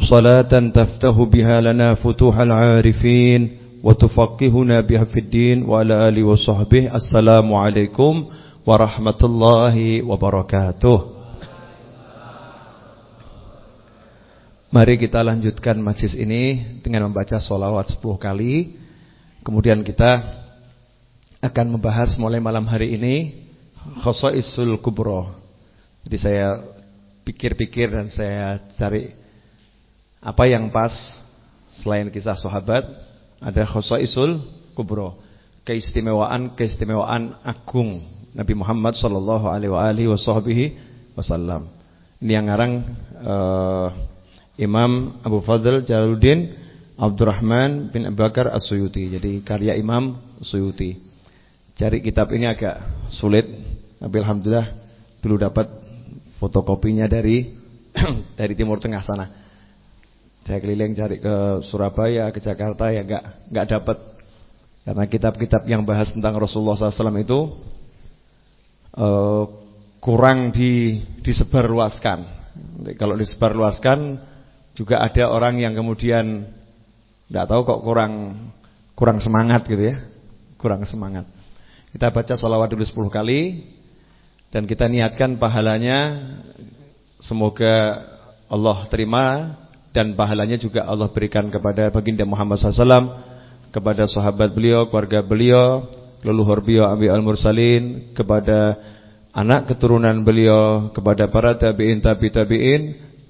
صلاة تفتح بها لنا فتوح العارفين وتفقهنا بها في الدين وعلى آله وصحبه السلام عليكم ورحمة الله وبركاته Mari kita lanjutkan majlis ini dengan membaca solawat 10 kali Kemudian kita akan membahas mulai malam hari ini Khosaisul Kubro Jadi saya pikir-pikir dan saya cari apa yang pas selain kisah sahabat Ada Khosaisul Kubro Keistimewaan-keistimewaan agung Nabi Muhammad Sallallahu Alaihi Wasallam Ini yang ngarang uh, Imam Abu Fadl Jalaluddin Abdurrahman bin Abu Bakar As-Suyuti. Jadi karya Imam Suyuti. Cari kitab ini agak sulit, tapi alhamdulillah dulu dapat fotokopinya dari dari Timur Tengah sana. Saya keliling cari ke Surabaya, ke Jakarta ya enggak enggak dapat. Karena kitab-kitab yang bahas tentang Rasulullah SAW itu uh, kurang di disebarluaskan. Kalau disebarluaskan juga ada orang yang kemudian tidak tahu kok kurang kurang semangat gitu ya. Kurang semangat. Kita baca salawat dulu 10 kali dan kita niatkan pahalanya semoga Allah terima dan pahalanya juga Allah berikan kepada baginda Muhammad SAW, kepada sahabat beliau, keluarga beliau, leluhur beliau Abi al-Mursalin, kepada anak keturunan beliau, kepada para tabi'in tabi tabi'in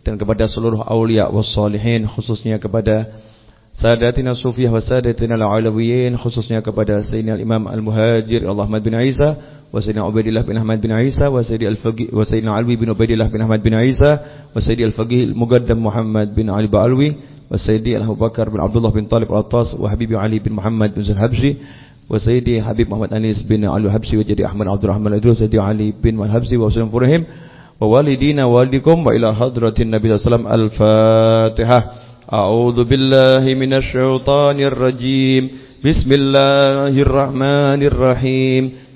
dan kepada seluruh awliya wassalihin khususnya kepada sadatina sufiyah wa sadatina al-alawiyin khususnya kepada sayyidina al-imam al-muhajir Allah Ahmad bin Isa وسيدنا عبيد الله بن أحمد بن عيسى وسيد الفقي وسيدنا علوي بن عبيد الله بن أحمد بن عيسى وسيد الفقي المقدم محمد بن علي بعلوي وسيدي أبو بكر بن عبد الله بن طالب العطاس وحبيبي علي بن محمد بن الحبشي وسيدي حبيب محمد أنيس بن علي الحبشي وجدي أحمد عبد الرحمن الأدوس وسيدي علي بن الحبشي وسلم فرهم ووالدينا والدكم وإلى حضرة النبي صلى الله عليه وسلم الفاتحة أعوذ بالله من الشيطان الرجيم بسم الله الرحمن الرحيم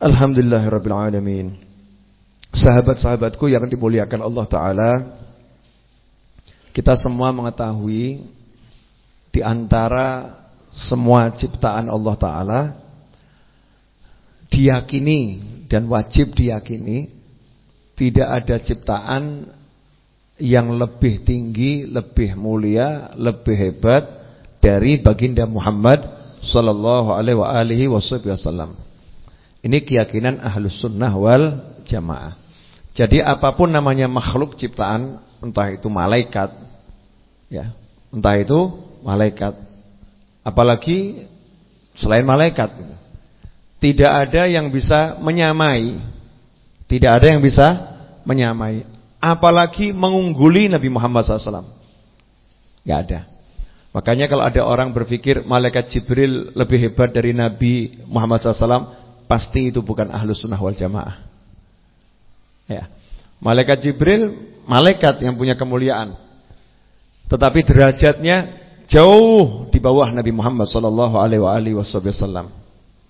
alamin Sahabat-sahabatku yang dimuliakan Allah taala kita semua mengetahui di antara semua ciptaan Allah taala diyakini dan wajib diyakini tidak ada ciptaan yang lebih tinggi, lebih mulia, lebih hebat dari baginda Muhammad sallallahu alaihi wasallam. Ini keyakinan ahlus sunnah wal jamaah. Jadi apa pun namanya makhluk ciptaan, entah itu malaikat, ya, entah itu malaikat, apalagi selain malaikat, tidak ada yang bisa menyamai, tidak ada yang bisa menyamai apalagi mengungguli Nabi Muhammad SAW. Gak ada. Makanya kalau ada orang berpikir malaikat Jibril lebih hebat dari Nabi Muhammad SAW, pasti itu bukan ahlus sunnah wal jamaah. Ya. Malaikat Jibril, malaikat yang punya kemuliaan. Tetapi derajatnya jauh di bawah Nabi Muhammad SAW.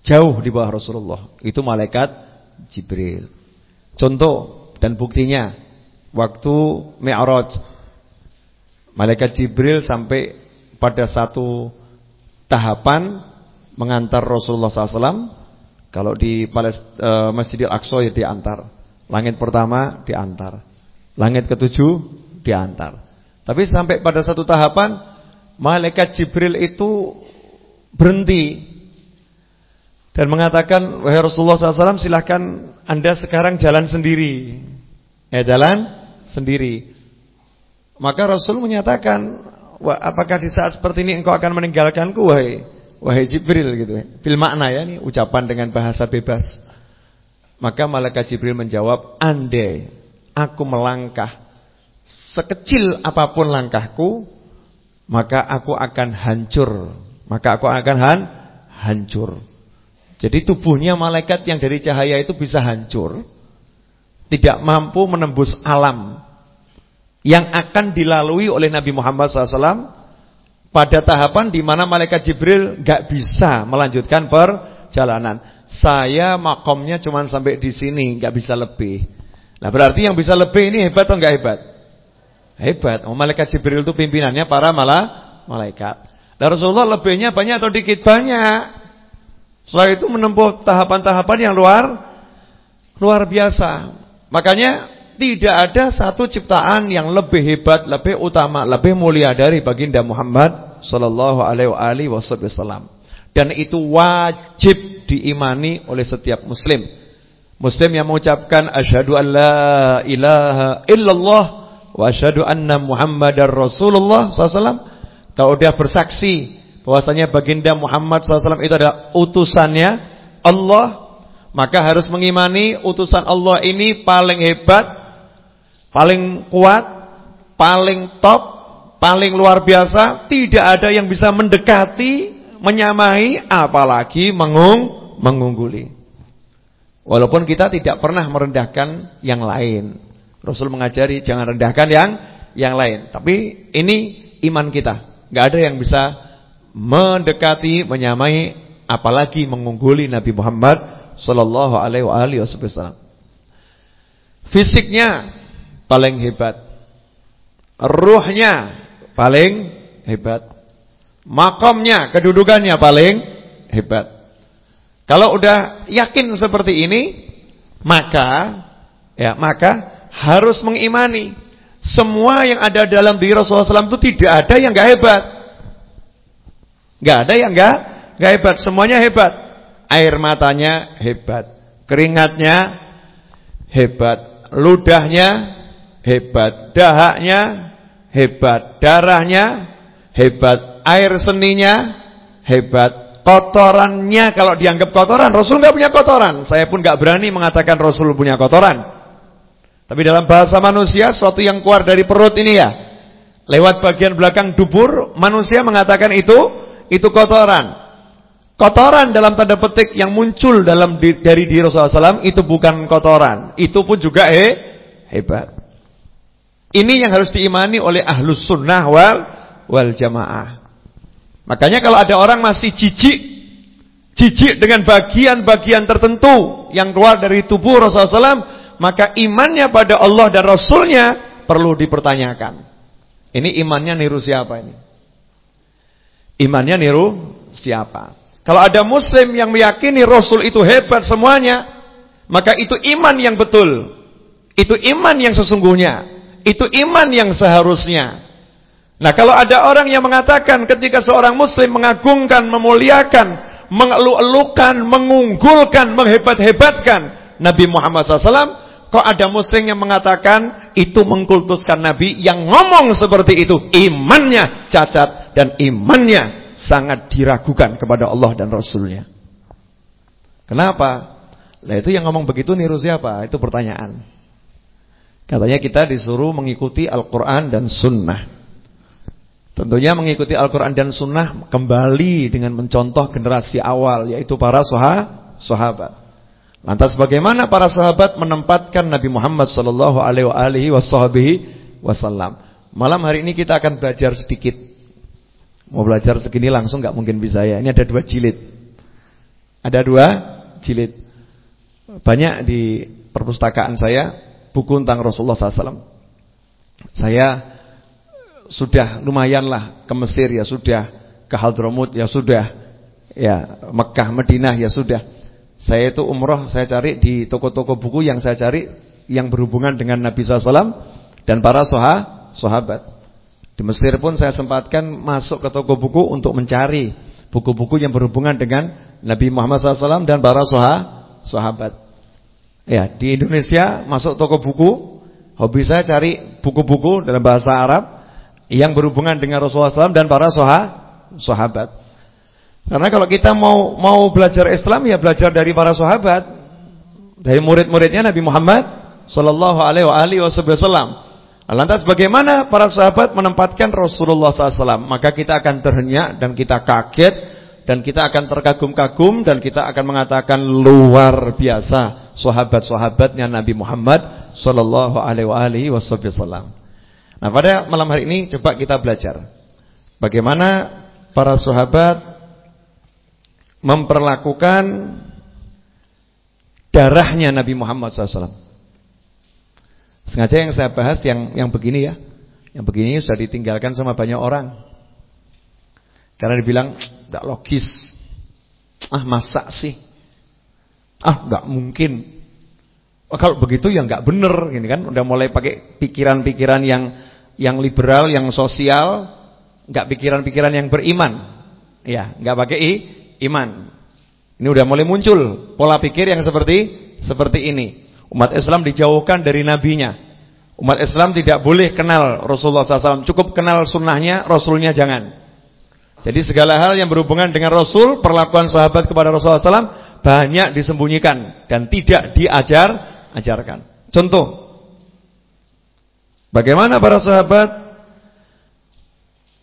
Jauh di bawah Rasulullah. Itu malaikat Jibril. Contoh dan buktinya waktu Mi'raj. Malaikat Jibril sampai pada satu tahapan mengantar Rasulullah SAW. Kalau di uh, Masjidil Aqsa ya diantar. Langit pertama diantar. Langit ketujuh diantar. Tapi sampai pada satu tahapan malaikat Jibril itu berhenti dan mengatakan wahai Rasulullah SAW silahkan anda sekarang jalan sendiri. Ya jalan sendiri. Maka Rasul menyatakan, apakah di saat seperti ini engkau akan meninggalkanku wahai wahai Jibril gitu ya. Bil makna ya ini ucapan dengan bahasa bebas. Maka malaikat Jibril menjawab, "Andai aku melangkah sekecil apa pun langkahku, maka aku akan hancur. Maka aku akan han hancur." Jadi tubuhnya malaikat yang dari cahaya itu bisa hancur tidak mampu menembus alam yang akan dilalui oleh Nabi Muhammad SAW pada tahapan di mana malaikat Jibril nggak bisa melanjutkan perjalanan. Saya makomnya cuma sampai di sini, nggak bisa lebih. Nah berarti yang bisa lebih ini hebat atau nggak hebat? Hebat. Oh, malaikat Jibril itu pimpinannya para malah malaikat. Dan Rasulullah lebihnya banyak atau dikit banyak. Setelah itu menempuh tahapan-tahapan yang luar luar biasa. Makanya tidak ada satu ciptaan yang lebih hebat, lebih utama, lebih mulia dari baginda Muhammad sallallahu alaihi wasallam. Dan itu wajib diimani oleh setiap muslim. Muslim yang mengucapkan asyhadu an la ilaha illallah wa asyhadu anna muhammadar rasulullah sallallahu kalau dia bersaksi bahwasanya baginda Muhammad sallallahu itu adalah utusannya Allah maka harus mengimani utusan Allah ini paling hebat, paling kuat, paling top, paling luar biasa, tidak ada yang bisa mendekati, menyamai apalagi mengung mengungguli. Walaupun kita tidak pernah merendahkan yang lain. Rasul mengajari jangan rendahkan yang yang lain. Tapi ini iman kita. Gak ada yang bisa mendekati, menyamai apalagi mengungguli Nabi Muhammad sallallahu alaihi wasallam. Fisiknya paling hebat. Ruhnya paling hebat. Makamnya, kedudukannya paling hebat. Kalau udah yakin seperti ini, maka ya, maka harus mengimani semua yang ada dalam diri Rasulullah SAW itu tidak ada yang enggak hebat. Enggak ada yang enggak enggak hebat, semuanya hebat air matanya hebat, keringatnya hebat, ludahnya hebat, dahaknya hebat, darahnya hebat, air seninya hebat, kotorannya kalau dianggap kotoran, Rasul nggak punya kotoran. Saya pun nggak berani mengatakan Rasul punya kotoran. Tapi dalam bahasa manusia, sesuatu yang keluar dari perut ini ya, lewat bagian belakang dubur, manusia mengatakan itu itu kotoran. Kotoran dalam tanda petik yang muncul dalam di, dari diri Rasulullah SAW itu bukan kotoran, itu pun juga eh, hebat. Ini yang harus diimani oleh ahlus sunnah wal wal jamaah. Makanya kalau ada orang masih jijik, jijik dengan bagian-bagian tertentu yang keluar dari tubuh Rasulullah SAW, maka imannya pada Allah dan Rasulnya perlu dipertanyakan. Ini imannya niru siapa ini? Imannya niru siapa? Kalau ada muslim yang meyakini Rasul itu hebat semuanya, maka itu iman yang betul. Itu iman yang sesungguhnya. Itu iman yang seharusnya. Nah kalau ada orang yang mengatakan ketika seorang muslim mengagungkan, memuliakan, mengeluh-elukan, mengunggulkan, menghebat-hebatkan Nabi Muhammad SAW, kok ada muslim yang mengatakan itu mengkultuskan Nabi yang ngomong seperti itu. Imannya cacat dan imannya sangat diragukan kepada Allah dan Rasulnya. Kenapa? Nah itu yang ngomong begitu niru siapa? Itu pertanyaan. Katanya kita disuruh mengikuti Al-Quran dan Sunnah. Tentunya mengikuti Al-Quran dan Sunnah kembali dengan mencontoh generasi awal, yaitu para sahabat. Lantas bagaimana para sahabat menempatkan Nabi Muhammad Wasallam? Malam hari ini kita akan belajar sedikit. Mau belajar segini langsung nggak mungkin bisa ya. Ini ada dua jilid. Ada dua jilid. Banyak di perpustakaan saya buku tentang Rasulullah SAW. Saya sudah lumayanlah ke Mesir ya sudah, ke Hadramut ya sudah, ya Mekah, Madinah ya sudah. Saya itu umroh saya cari di toko-toko buku yang saya cari yang berhubungan dengan Nabi SAW dan para sahabat. Di Mesir pun saya sempatkan masuk ke toko buku untuk mencari buku-buku yang berhubungan dengan Nabi Muhammad SAW dan para sahabat. Ya, di Indonesia masuk toko buku, hobi saya cari buku-buku dalam bahasa Arab yang berhubungan dengan Rasulullah SAW dan para sahabat. Karena kalau kita mau mau belajar Islam ya belajar dari para sahabat, dari murid-muridnya Nabi Muhammad Sallallahu Alaihi Wasallam. Lantas bagaimana para sahabat menempatkan Rasulullah SAW? Maka kita akan terhenyak dan kita kaget dan kita akan terkagum-kagum dan kita akan mengatakan luar biasa sahabat-sahabatnya Nabi Muhammad sallallahu alaihi wasallam. Nah, pada malam hari ini coba kita belajar bagaimana para sahabat memperlakukan darahnya Nabi Muhammad SAW. Sengaja yang saya bahas yang yang begini ya, yang begini sudah ditinggalkan sama banyak orang. Karena dibilang tidak logis. Ah masa sih Ah, nggak mungkin. Oh, kalau begitu ya nggak bener, gini kan? Udah mulai pakai pikiran-pikiran yang yang liberal, yang sosial, nggak pikiran-pikiran yang beriman. Ya, nggak pakai i, iman. Ini udah mulai muncul pola pikir yang seperti seperti ini. Umat Islam dijauhkan dari nabinya. Umat Islam tidak boleh kenal Rasulullah SAW. Cukup kenal sunnahnya, Rasulnya jangan. Jadi segala hal yang berhubungan dengan Rasul, perlakuan sahabat kepada Rasulullah SAW banyak disembunyikan dan tidak diajar ajarkan. Contoh, bagaimana para sahabat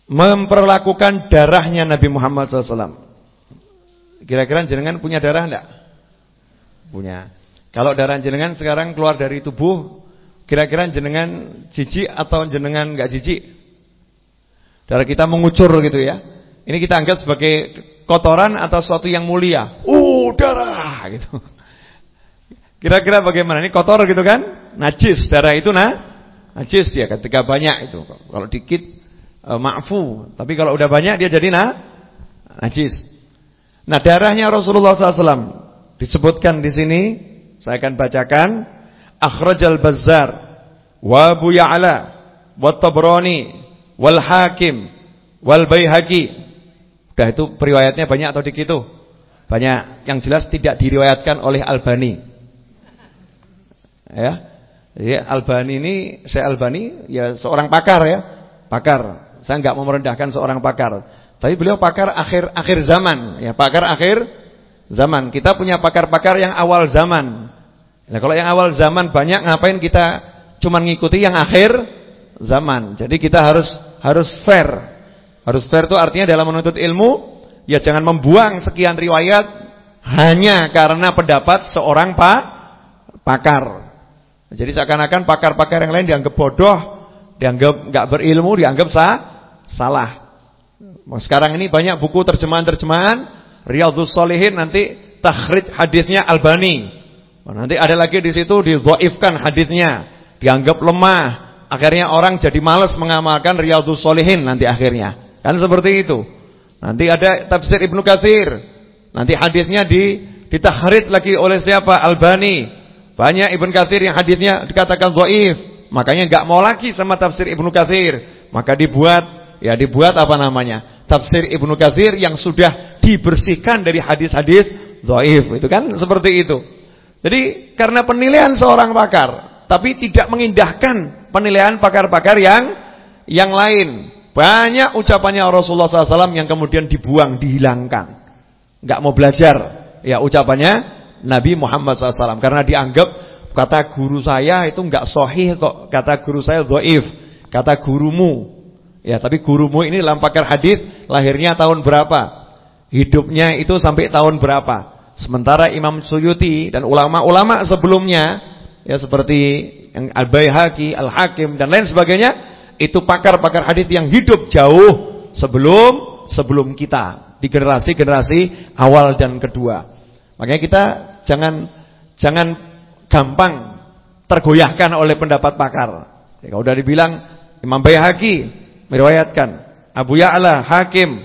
memperlakukan darahnya Nabi Muhammad SAW. Kira-kira jenengan punya darah enggak? Punya. Kalau darah jenengan sekarang keluar dari tubuh, kira-kira jenengan jijik atau jenengan enggak jijik? Darah kita mengucur gitu ya. Ini kita anggap sebagai kotoran atau sesuatu yang mulia. Darah gitu. Kira-kira bagaimana? Ini kotor gitu kan? Najis, darah itu nah najis dia ketika banyak itu. Kalau dikit e, tapi kalau udah banyak dia jadi nah najis. Nah, darahnya Rasulullah SAW disebutkan di sini, saya akan bacakan akhrajal bazzar wa Abu Ya'la wa Tabrani wal Hakim wal Baihaqi Udah itu periwayatnya banyak atau dikit itu? Banyak. Yang jelas tidak diriwayatkan oleh Albani. Ya. Jadi Albani ini, saya Albani ya seorang pakar ya. Pakar. Saya enggak mau merendahkan seorang pakar. Tapi beliau pakar akhir akhir zaman, ya pakar akhir zaman. Kita punya pakar-pakar yang awal zaman. Nah, kalau yang awal zaman banyak ngapain kita cuma ngikuti yang akhir zaman. Jadi kita harus harus fair. Harus fair itu artinya dalam menuntut ilmu ya jangan membuang sekian riwayat hanya karena pendapat seorang pak pakar. Jadi seakan-akan pakar-pakar yang lain dianggap bodoh, dianggap nggak berilmu, dianggap sah, salah. Sekarang ini banyak buku terjemahan-terjemahan Riyadhus Shalihin nanti takhrij hadisnya Albani. Nanti ada lagi di situ didhaifkan hadisnya, dianggap lemah. Akhirnya orang jadi malas mengamalkan Riyadhus Shalihin nanti akhirnya. Kan seperti itu. Nanti ada tafsir Ibnu Katsir. Nanti hadisnya di ditahrid lagi oleh siapa? Albani. Banyak Ibn Katsir yang hadisnya dikatakan dhaif. Makanya enggak mau lagi sama tafsir Ibnu Katsir. Maka dibuat ya dibuat apa namanya? Tafsir Ibnu Katsir yang sudah dibersihkan dari hadis-hadis dhaif. Itu kan seperti itu. Jadi karena penilaian seorang pakar, tapi tidak mengindahkan penilaian pakar-pakar yang yang lain. Banyak ucapannya Rasulullah SAW yang kemudian dibuang, dihilangkan. Nggak mau belajar. Ya ucapannya Nabi Muhammad SAW karena dianggap kata guru saya itu nggak sohih kok. Kata guru saya doif kata gurumu. Ya tapi gurumu ini dalam pakar hadis lahirnya tahun berapa? Hidupnya itu sampai tahun berapa? Sementara Imam Suyuti dan ulama-ulama sebelumnya ya seperti yang Al-Baihaqi, Al-Hakim dan lain sebagainya itu pakar-pakar hadis yang hidup jauh sebelum sebelum kita di generasi-generasi awal dan kedua. Makanya kita jangan jangan gampang tergoyahkan oleh pendapat pakar. Ya, kalau udah dibilang Imam Baihaqi meriwayatkan, Abu Ya'la Hakim,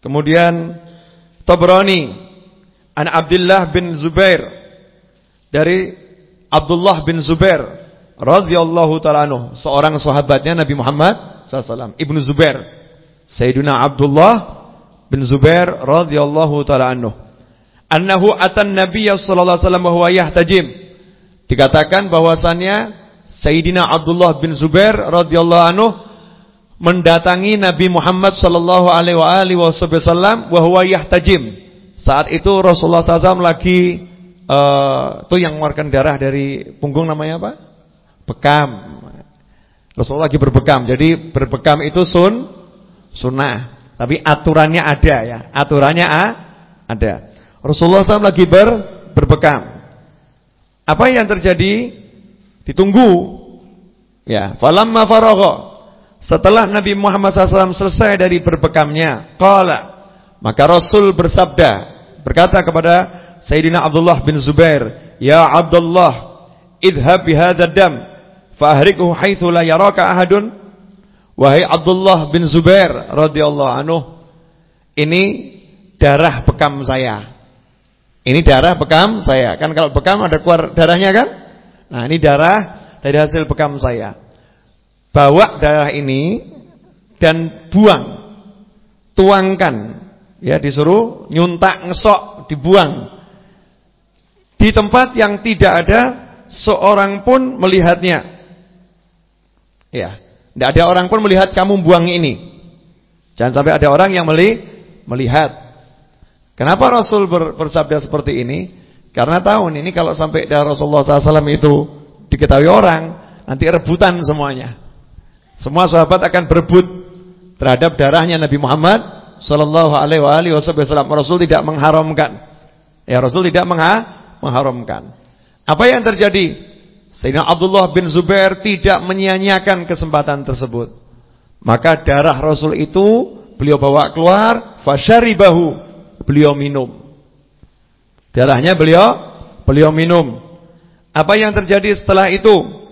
kemudian Tabrani an Abdullah bin Zubair dari Abdullah bin Zubair radhiyallahu taala anhu, seorang sahabatnya Nabi Muhammad sallallahu Ibnu Zubair Sayyidina Abdullah bin Zubair radhiyallahu taala anhu. Annahu atan Nabiy sallallahu alaihi wasallam wa huwa yahtajim. Dikatakan bahwasannya Sayyidina Abdullah bin Zubair radhiyallahu anhu mendatangi Nabi Muhammad sallallahu alaihi wasallam wa huwa yahtajim. Saat itu Rasulullah SAW lagi uh, itu yang mengeluarkan darah dari punggung namanya apa? Bekam. Rasulullah lagi berbekam. Jadi berbekam itu sun sunnah. Tapi aturannya ada ya. Aturannya a, ada. Rasulullah SAW lagi ber, berbekam. Apa yang terjadi? Ditunggu. Ya, falamma faragha. Setelah Nabi Muhammad SAW selesai dari berbekamnya, qala maka Rasul bersabda, berkata kepada Sayyidina Abdullah bin Zubair, "Ya Abdullah, idhab bihadzal dam, fa ahrikhu haitsu la yaraka ahadun." Wahai Abdullah bin Zubair radhiyallahu anhu, ini darah bekam saya. Ini darah bekam saya. Kan kalau bekam ada keluar darahnya kan? Nah, ini darah dari hasil bekam saya. Bawa darah ini dan buang. Tuangkan. Ya, disuruh nyuntak, ngesok, dibuang. Di tempat yang tidak ada seorang pun melihatnya. Ya. Tidak ada orang pun melihat kamu buang ini. Jangan sampai ada orang yang melihat. Kenapa Rasul bersabda seperti ini? Karena tahu ini kalau sampai darah Rasulullah SAW itu diketahui orang, nanti rebutan semuanya. Semua sahabat akan berebut terhadap darahnya Nabi Muhammad Sallallahu Alaihi Wasallam. Rasul tidak mengharamkan. Ya Rasul tidak mengharamkan. Apa yang terjadi? Sayyidina Abdullah bin Zubair tidak menyia-nyiakan kesempatan tersebut. Maka darah Rasul itu beliau bawa keluar, fasyaribahu, beliau minum. Darahnya beliau beliau minum. Apa yang terjadi setelah itu?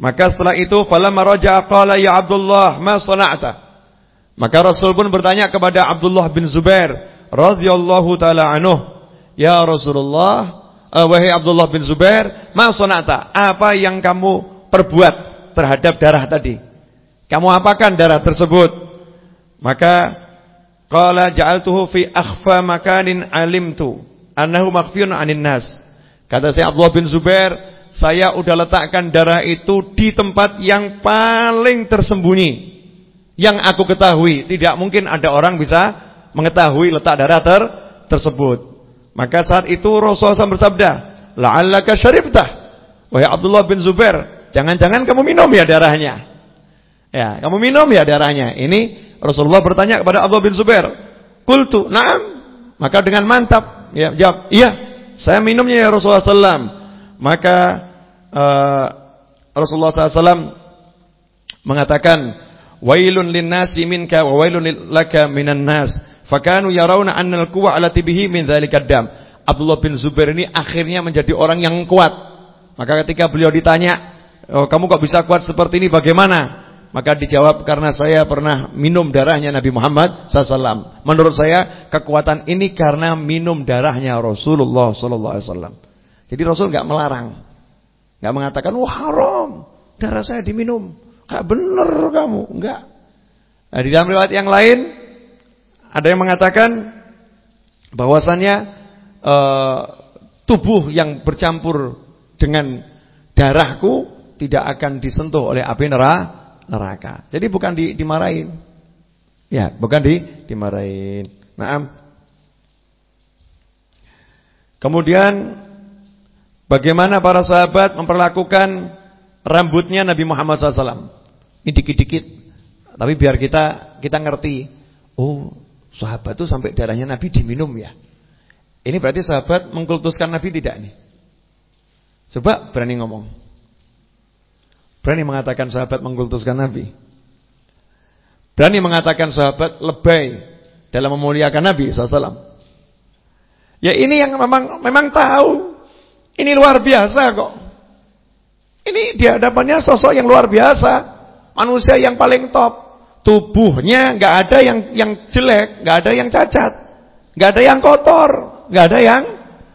Maka setelah itu falamma raja'a qala ya Abdullah ma sana'ta? Maka Rasul pun bertanya kepada Abdullah bin Zubair radhiyallahu taala anhu, "Ya Rasulullah, wahai Abdullah bin Zubair, ma? Apa yang kamu perbuat terhadap darah tadi? Kamu apakan darah tersebut? Maka qala ja'altuhu fi akhfa makanin alimtu annahu makhfiyun 'anin nas. Kata saya Abdullah bin Zubair, saya udah letakkan darah itu di tempat yang paling tersembunyi. Yang aku ketahui, tidak mungkin ada orang bisa mengetahui letak darah ter tersebut. Maka saat itu Rasulullah SAW bersabda, "La'allaka syaribtah." Wahai Abdullah bin Zubair, jangan-jangan kamu minum ya darahnya. Ya, kamu minum ya darahnya. Ini Rasulullah bertanya kepada Abdullah bin Zubair. "Qultu, na'am." Maka dengan mantap, ya, jawab, "Iya, saya minumnya ya Rasulullah SAW." Maka uh, Rasulullah SAW mengatakan, "Wailun lin-nasi minka wa wailun laka minan nas." Fakanu yarawna annal quwwa alati bihi min. Abdullah bin Zubair ini akhirnya menjadi orang yang kuat. Maka ketika beliau ditanya, oh, "Kamu kok bisa kuat seperti ini? Bagaimana?" Maka dijawab karena saya pernah minum darahnya Nabi Muhammad SAW. Menurut saya kekuatan ini karena minum darahnya Rasulullah SAW. Jadi Rasul nggak melarang, nggak mengatakan wah haram darah saya diminum, nggak bener kamu, nggak. Nah, di dalam riwayat yang lain ada yang mengatakan bahwasannya uh, tubuh yang bercampur dengan darahku tidak akan disentuh oleh api neraka neraka. Jadi bukan di, dimarahin. Ya, bukan di dimarahin. Naam. Kemudian bagaimana para sahabat memperlakukan rambutnya Nabi Muhammad SAW? Ini dikit-dikit. Tapi biar kita kita ngerti. Oh, sahabat itu sampai darahnya Nabi diminum ya. Ini berarti sahabat mengkultuskan Nabi tidak nih? Coba berani ngomong. Berani mengatakan sahabat mengkultuskan Nabi. Berani mengatakan sahabat lebay dalam memuliakan Nabi SAW. Ya ini yang memang memang tahu. Ini luar biasa kok. Ini di hadapannya sosok yang luar biasa. Manusia yang paling top. Tubuhnya nggak ada yang yang jelek, nggak ada yang cacat, nggak ada yang kotor, nggak ada yang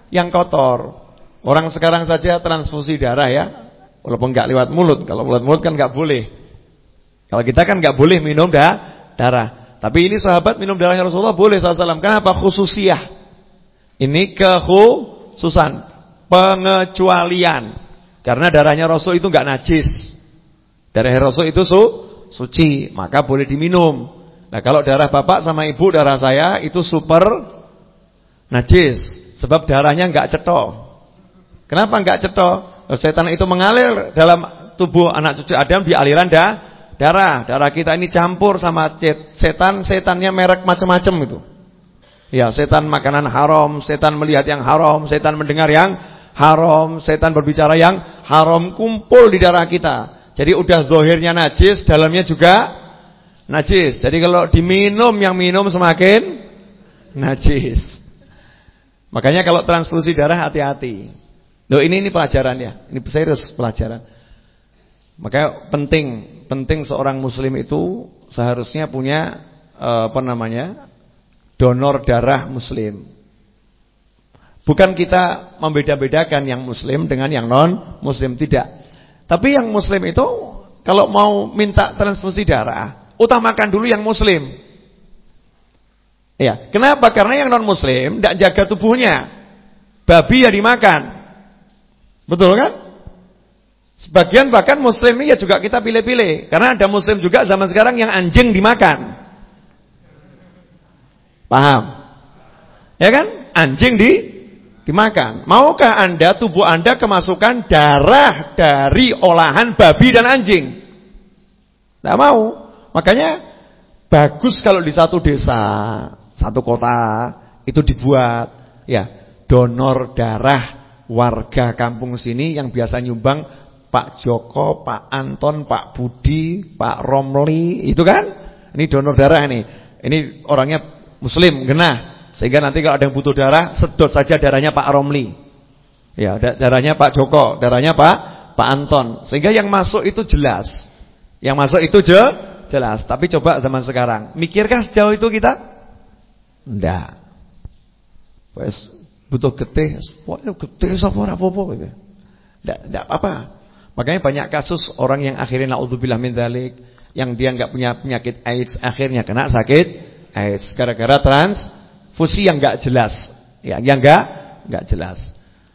yang kotor. Orang sekarang saja transfusi darah ya, Walaupun nggak lewat mulut. Kalau lewat mulut kan nggak boleh. Kalau kita kan nggak boleh minum dah, darah. Tapi ini sahabat minum darahnya Rasulullah boleh SAW. Kenapa? Khususiyah. Ini kekhususan. Pengecualian. Karena darahnya Rasul itu nggak najis. Darah Rasul itu su, suci. Maka boleh diminum. Nah kalau darah bapak sama ibu, darah saya itu super najis. Sebab darahnya nggak cetok. Kenapa nggak cetok? setan itu mengalir dalam tubuh anak cucu Adam di aliran da, darah. Darah kita ini campur sama setan, setannya merek macam-macam itu. Ya, setan makanan haram, setan melihat yang haram, setan mendengar yang haram, setan berbicara yang haram kumpul di darah kita. Jadi udah zohirnya najis, dalamnya juga najis. Jadi kalau diminum yang minum semakin najis. Makanya kalau transfusi darah hati-hati. Loh ini ini pelajaran ya. Ini serius pelajaran. Makanya penting penting seorang muslim itu seharusnya punya eh, apa namanya? donor darah muslim. Bukan kita membeda-bedakan yang muslim dengan yang non muslim tidak. Tapi yang muslim itu kalau mau minta transfusi darah, utamakan dulu yang muslim. Ya, kenapa? Karena yang non muslim tidak jaga tubuhnya. Babi ya dimakan. Betul kan? Sebagian bahkan muslim ya juga kita pilih-pilih. Karena ada muslim juga zaman sekarang yang anjing dimakan. Paham? Ya kan? Anjing di dimakan. Maukah Anda tubuh Anda kemasukan darah dari olahan babi dan anjing? Tidak mau. Makanya bagus kalau di satu desa, satu kota itu dibuat ya donor darah warga kampung sini yang biasa nyumbang Pak Joko, Pak Anton, Pak Budi, Pak Romli, itu kan? Ini donor darah ini. Ini orangnya muslim, genah. Sehingga nanti kalau ada yang butuh darah, sedot saja darahnya Pak Romli. Ya, darahnya Pak Joko, darahnya Pak Pak Anton. Sehingga yang masuk itu jelas. Yang masuk itu je, jelas. Tapi coba zaman sekarang, mikirkah sejauh itu kita? Enggak. Wes butuh getih, pokoknya getih sapa apa-apa gitu. Enggak enggak apa. Makanya banyak kasus orang yang akhirnya naudzubillah min dzalik, yang dia enggak punya penyakit AIDS akhirnya kena sakit AIDS gara-gara transfusi yang enggak jelas. Ya, yang enggak enggak jelas.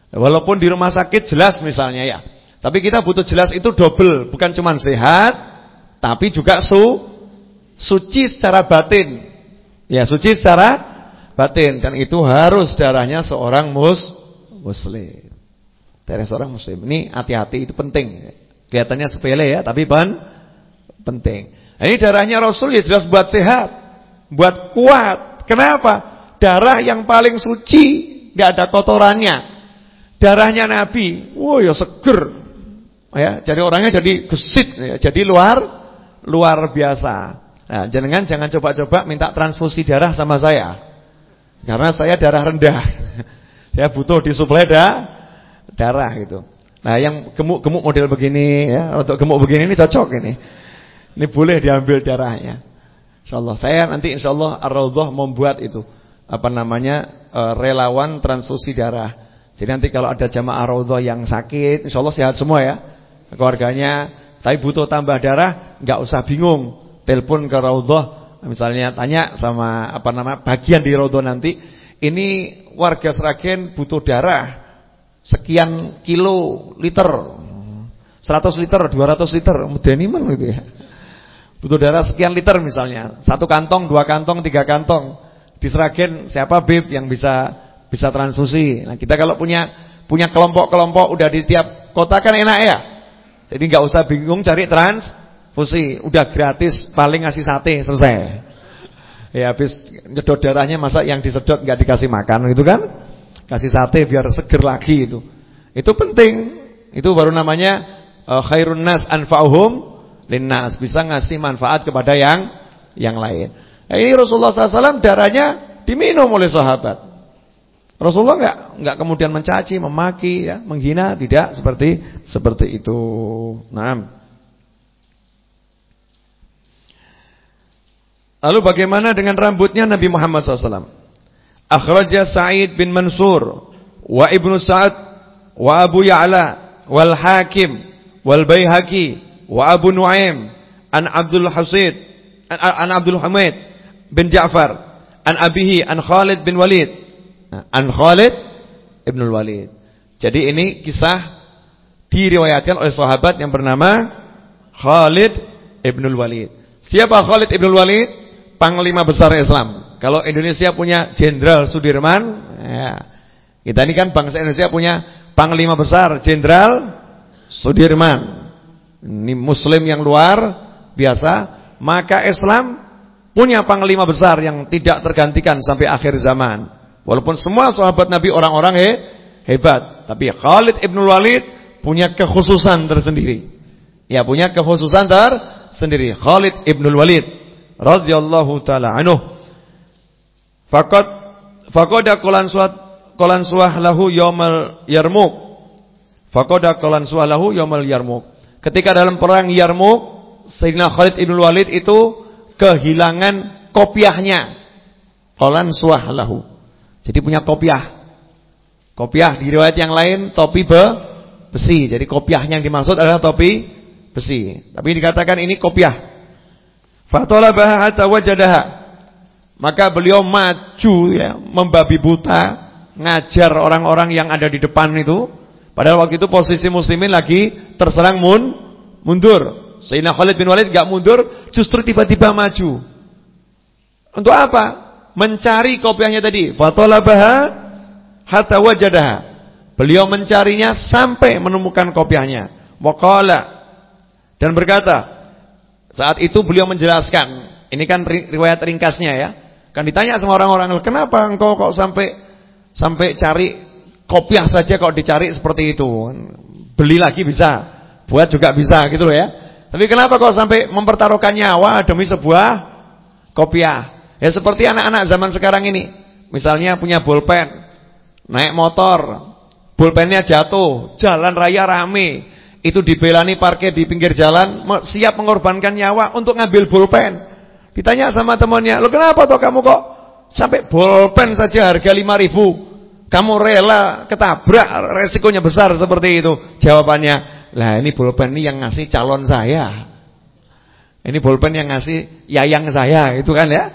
Walaupun di rumah sakit jelas misalnya ya. Tapi kita butuh jelas itu double, bukan cuma sehat tapi juga su suci secara batin. Ya, suci secara batin dan itu harus darahnya seorang mus muslim. Darah seorang muslim. Ini hati-hati itu penting. Kelihatannya sepele ya, tapi pen penting. Ini darahnya Rasul ya jelas buat sehat, buat kuat. Kenapa? Darah yang paling suci, nggak ada kotorannya. Darahnya Nabi, wow ya seger. Ya, jadi orangnya jadi gesit, ya, jadi luar luar biasa. Nah, jangan jangan coba-coba minta transfusi darah sama saya. Karena saya darah rendah. saya butuh disuplai da, darah gitu. Nah, yang gemuk-gemuk model begini ya, untuk gemuk begini ini cocok ini. Ini boleh diambil darahnya. Insyaallah saya nanti insyaallah Ar-Raudhah membuat itu apa namanya e, relawan transfusi darah. Jadi nanti kalau ada jamaah Raudhah yang sakit, insyaallah sehat semua ya. Keluarganya, tapi butuh tambah darah, enggak usah bingung. Telepon ke Raudhah, misalnya tanya sama apa nama bagian di Raudhah nanti, ini warga Seragen butuh darah sekian kilo liter. 100 liter, 200 liter, medeni men gitu ya. Butuh darah sekian liter misalnya. Satu kantong, dua kantong, tiga kantong. Di Seragen siapa bib yang bisa bisa transfusi. Nah, kita kalau punya punya kelompok-kelompok udah di tiap kota kan enak ya. Jadi nggak usah bingung cari transfusi, udah gratis, paling ngasih sate selesai. Ya habis nyedot darahnya masa yang disedot nggak dikasih makan gitu kan? Kasih sate biar seger lagi itu. Itu penting. Itu baru namanya uh, khairun nas anfa'uhum linnas, bisa ngasih manfaat kepada yang yang lain. Nah, ini Rasulullah SAW darahnya diminum oleh sahabat. Rasulullah enggak enggak kemudian mencaci, memaki, ya, menghina, tidak seperti seperti itu. Nah. Lalu bagaimana dengan rambutnya Nabi Muhammad SAW? Akhraja Sa'id bin Mansur wa Ibnu Sa'ad wa Abu Ya'la wal Hakim wal Baihaqi wa Abu Nuaim an Abdul Hasid an, an Abdul Hamid bin Ja'far an abihi an Khalid bin Walid. An Khalid bin Walid. Jadi ini kisah diriwayatkan oleh sahabat yang bernama Khalid bin Walid. Siapa Khalid bin Walid? Panglima besar Islam. Kalau Indonesia punya Jenderal Sudirman ya. Kita ini kan bangsa Indonesia punya panglima besar Jenderal Sudirman. Ini muslim yang luar biasa, maka Islam punya panglima besar yang tidak tergantikan sampai akhir zaman. Walaupun semua sahabat Nabi orang-orang he, hebat, tapi Khalid ibn Walid punya kekhususan tersendiri. Ya, punya kekhususan tersendiri. Khalid ibn Walid radhiyallahu taala anhu. Faqad faqada qalan suat qalan suah lahu yaumal yarmuk. Faqada qalan suah lahu yaumal yarmuk. Ketika dalam perang Yarmuk, Sayyidina Khalid ibn Walid itu kehilangan kopiahnya. Qalan suahlahu. Jadi punya kopiah. Kopiah di riwayat yang lain topi be, besi. Jadi kopiahnya yang dimaksud adalah topi besi. Tapi dikatakan ini kopiah. Fatolabaha hatta wajadaha. Maka beliau maju ya, membabi buta, ngajar orang-orang yang ada di depan itu Padahal waktu itu posisi muslimin lagi terserang mun, mundur. Sayyidina Khalid bin Walid gak mundur, justru tiba-tiba maju. Untuk apa? Mencari kopiahnya tadi. Fatolabaha hatta wajadaha. Beliau mencarinya sampai menemukan kopiahnya. Waqala dan berkata, saat itu beliau menjelaskan, ini kan riwayat ringkasnya ya. Kan ditanya sama orang-orang, "Kenapa engkau kok sampai sampai cari Kopiah saja kalau dicari seperti itu. Beli lagi bisa, buat juga bisa gitu loh ya. Tapi kenapa kok sampai mempertaruhkan nyawa demi sebuah kopiah? Ya seperti anak-anak zaman sekarang ini. Misalnya punya bolpen, naik motor, bolpennya jatuh, jalan raya rame. Itu dibelani parkir di pinggir jalan, siap mengorbankan nyawa untuk ngambil bolpen. Ditanya sama temannya, "Lo kenapa toh kamu kok sampai bolpen saja harga 5 ribu kamu rela ketabrak resikonya besar seperti itu. Jawabannya, lah ini pulpen ini yang ngasih calon saya. Ini pulpen yang ngasih yayang saya, itu kan ya.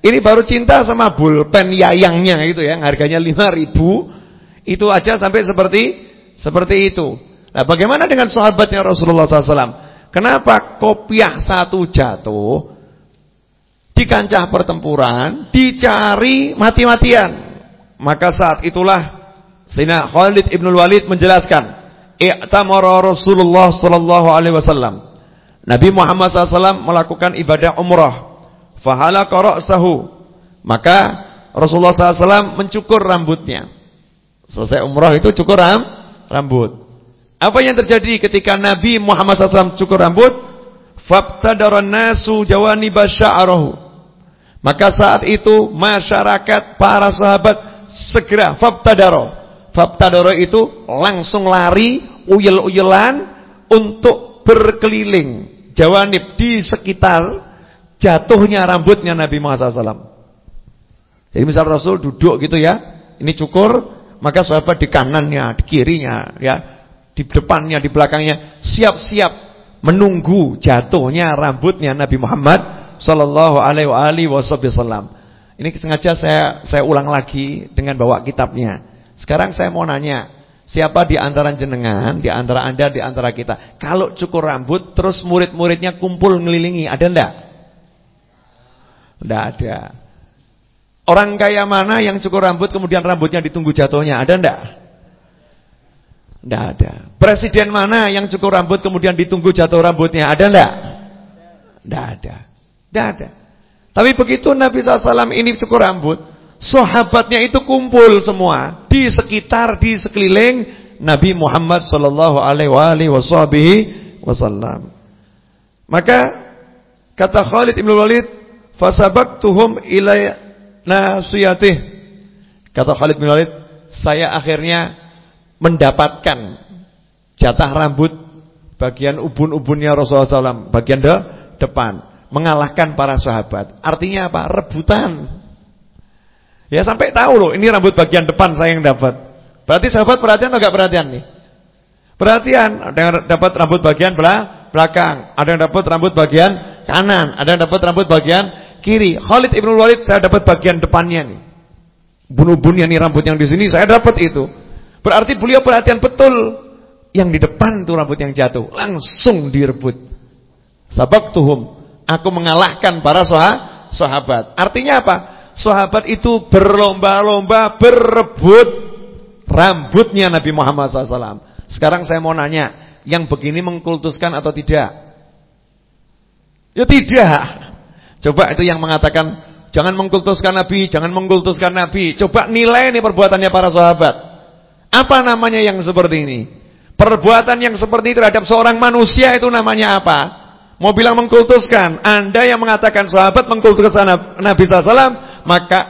Ini baru cinta sama pulpen yayangnya itu ya, harganya 5 ribu. Itu aja sampai seperti seperti itu. Nah, bagaimana dengan sahabatnya Rasulullah SAW? Kenapa kopiah satu jatuh di kancah pertempuran dicari mati-matian? Maka saat itulah Sayyidina Khalid Ibn Walid menjelaskan, "I'tamara Rasulullah sallallahu alaihi wasallam." Nabi Muhammad SAW melakukan ibadah umrah. Fahalaka ra'sahu. Maka Rasulullah SAW mencukur rambutnya. Selesai umrah itu cukur ram, rambut. Apa yang terjadi ketika Nabi Muhammad SAW cukur rambut? Fabtadaran nasu jawani basya'arahu. Maka saat itu masyarakat para sahabat segera fabtadaro. Fabtadaro itu langsung lari uyel-uyelan untuk berkeliling. jawanib di sekitar jatuhnya rambutnya Nabi Muhammad SAW. Jadi misal Rasul duduk gitu ya, ini cukur, maka sahabat di kanannya, di kirinya, ya, di depannya, di belakangnya, siap-siap menunggu jatuhnya rambutnya Nabi Muhammad Sallallahu Alaihi Wasallam. Ini sengaja saya saya ulang lagi dengan bawa kitabnya. Sekarang saya mau nanya, siapa di antara jenengan, di antara anda, di antara kita, kalau cukur rambut, terus murid-muridnya kumpul ngelilingi, ada ndak? Ndak ada. Orang kaya mana yang cukur rambut kemudian rambutnya ditunggu jatuhnya, ada ndak? Ndak ada. Presiden mana yang cukur rambut kemudian ditunggu jatuh rambutnya, ada ndak? Ndak ada. Ndak ada. Tapi begitu Nabi SAW ini cukur rambut, sahabatnya itu kumpul semua di sekitar, di sekeliling Nabi Muhammad Sallallahu Alaihi Wasallam. Maka kata Khalid ibn Walid, fasabaktuhum ilai nasiyatih. Kata Khalid bin Walid, saya akhirnya mendapatkan jatah rambut bagian ubun-ubunnya Rasulullah SAW, bagian de depan mengalahkan para sahabat. Artinya apa? Rebutan. Ya sampai tahu loh, ini rambut bagian depan saya yang dapat. Berarti sahabat perhatian atau enggak perhatian nih? Perhatian, ada yang dapat rambut bagian belakang, ada yang dapat rambut bagian kanan, ada yang dapat rambut bagian kiri. Khalid Ibnu Walid saya dapat bagian depannya nih. Bunuh-bunuhnya nih rambut yang di sini saya dapat itu. Berarti beliau perhatian betul yang di depan tuh rambut yang jatuh, langsung direbut. Sabaqtuhum Aku mengalahkan para sahabat. Artinya apa? Sahabat itu berlomba-lomba berebut rambutnya Nabi Muhammad SAW. Sekarang saya mau nanya, yang begini mengkultuskan atau tidak? Ya tidak. Coba itu yang mengatakan jangan mengkultuskan Nabi, jangan mengkultuskan Nabi. Coba nilai nih perbuatannya para sahabat. Apa namanya yang seperti ini? Perbuatan yang seperti terhadap seorang manusia itu namanya apa? Mau bilang mengkultuskan, Anda yang mengatakan sahabat mengkultuskan Nabi SAW, maka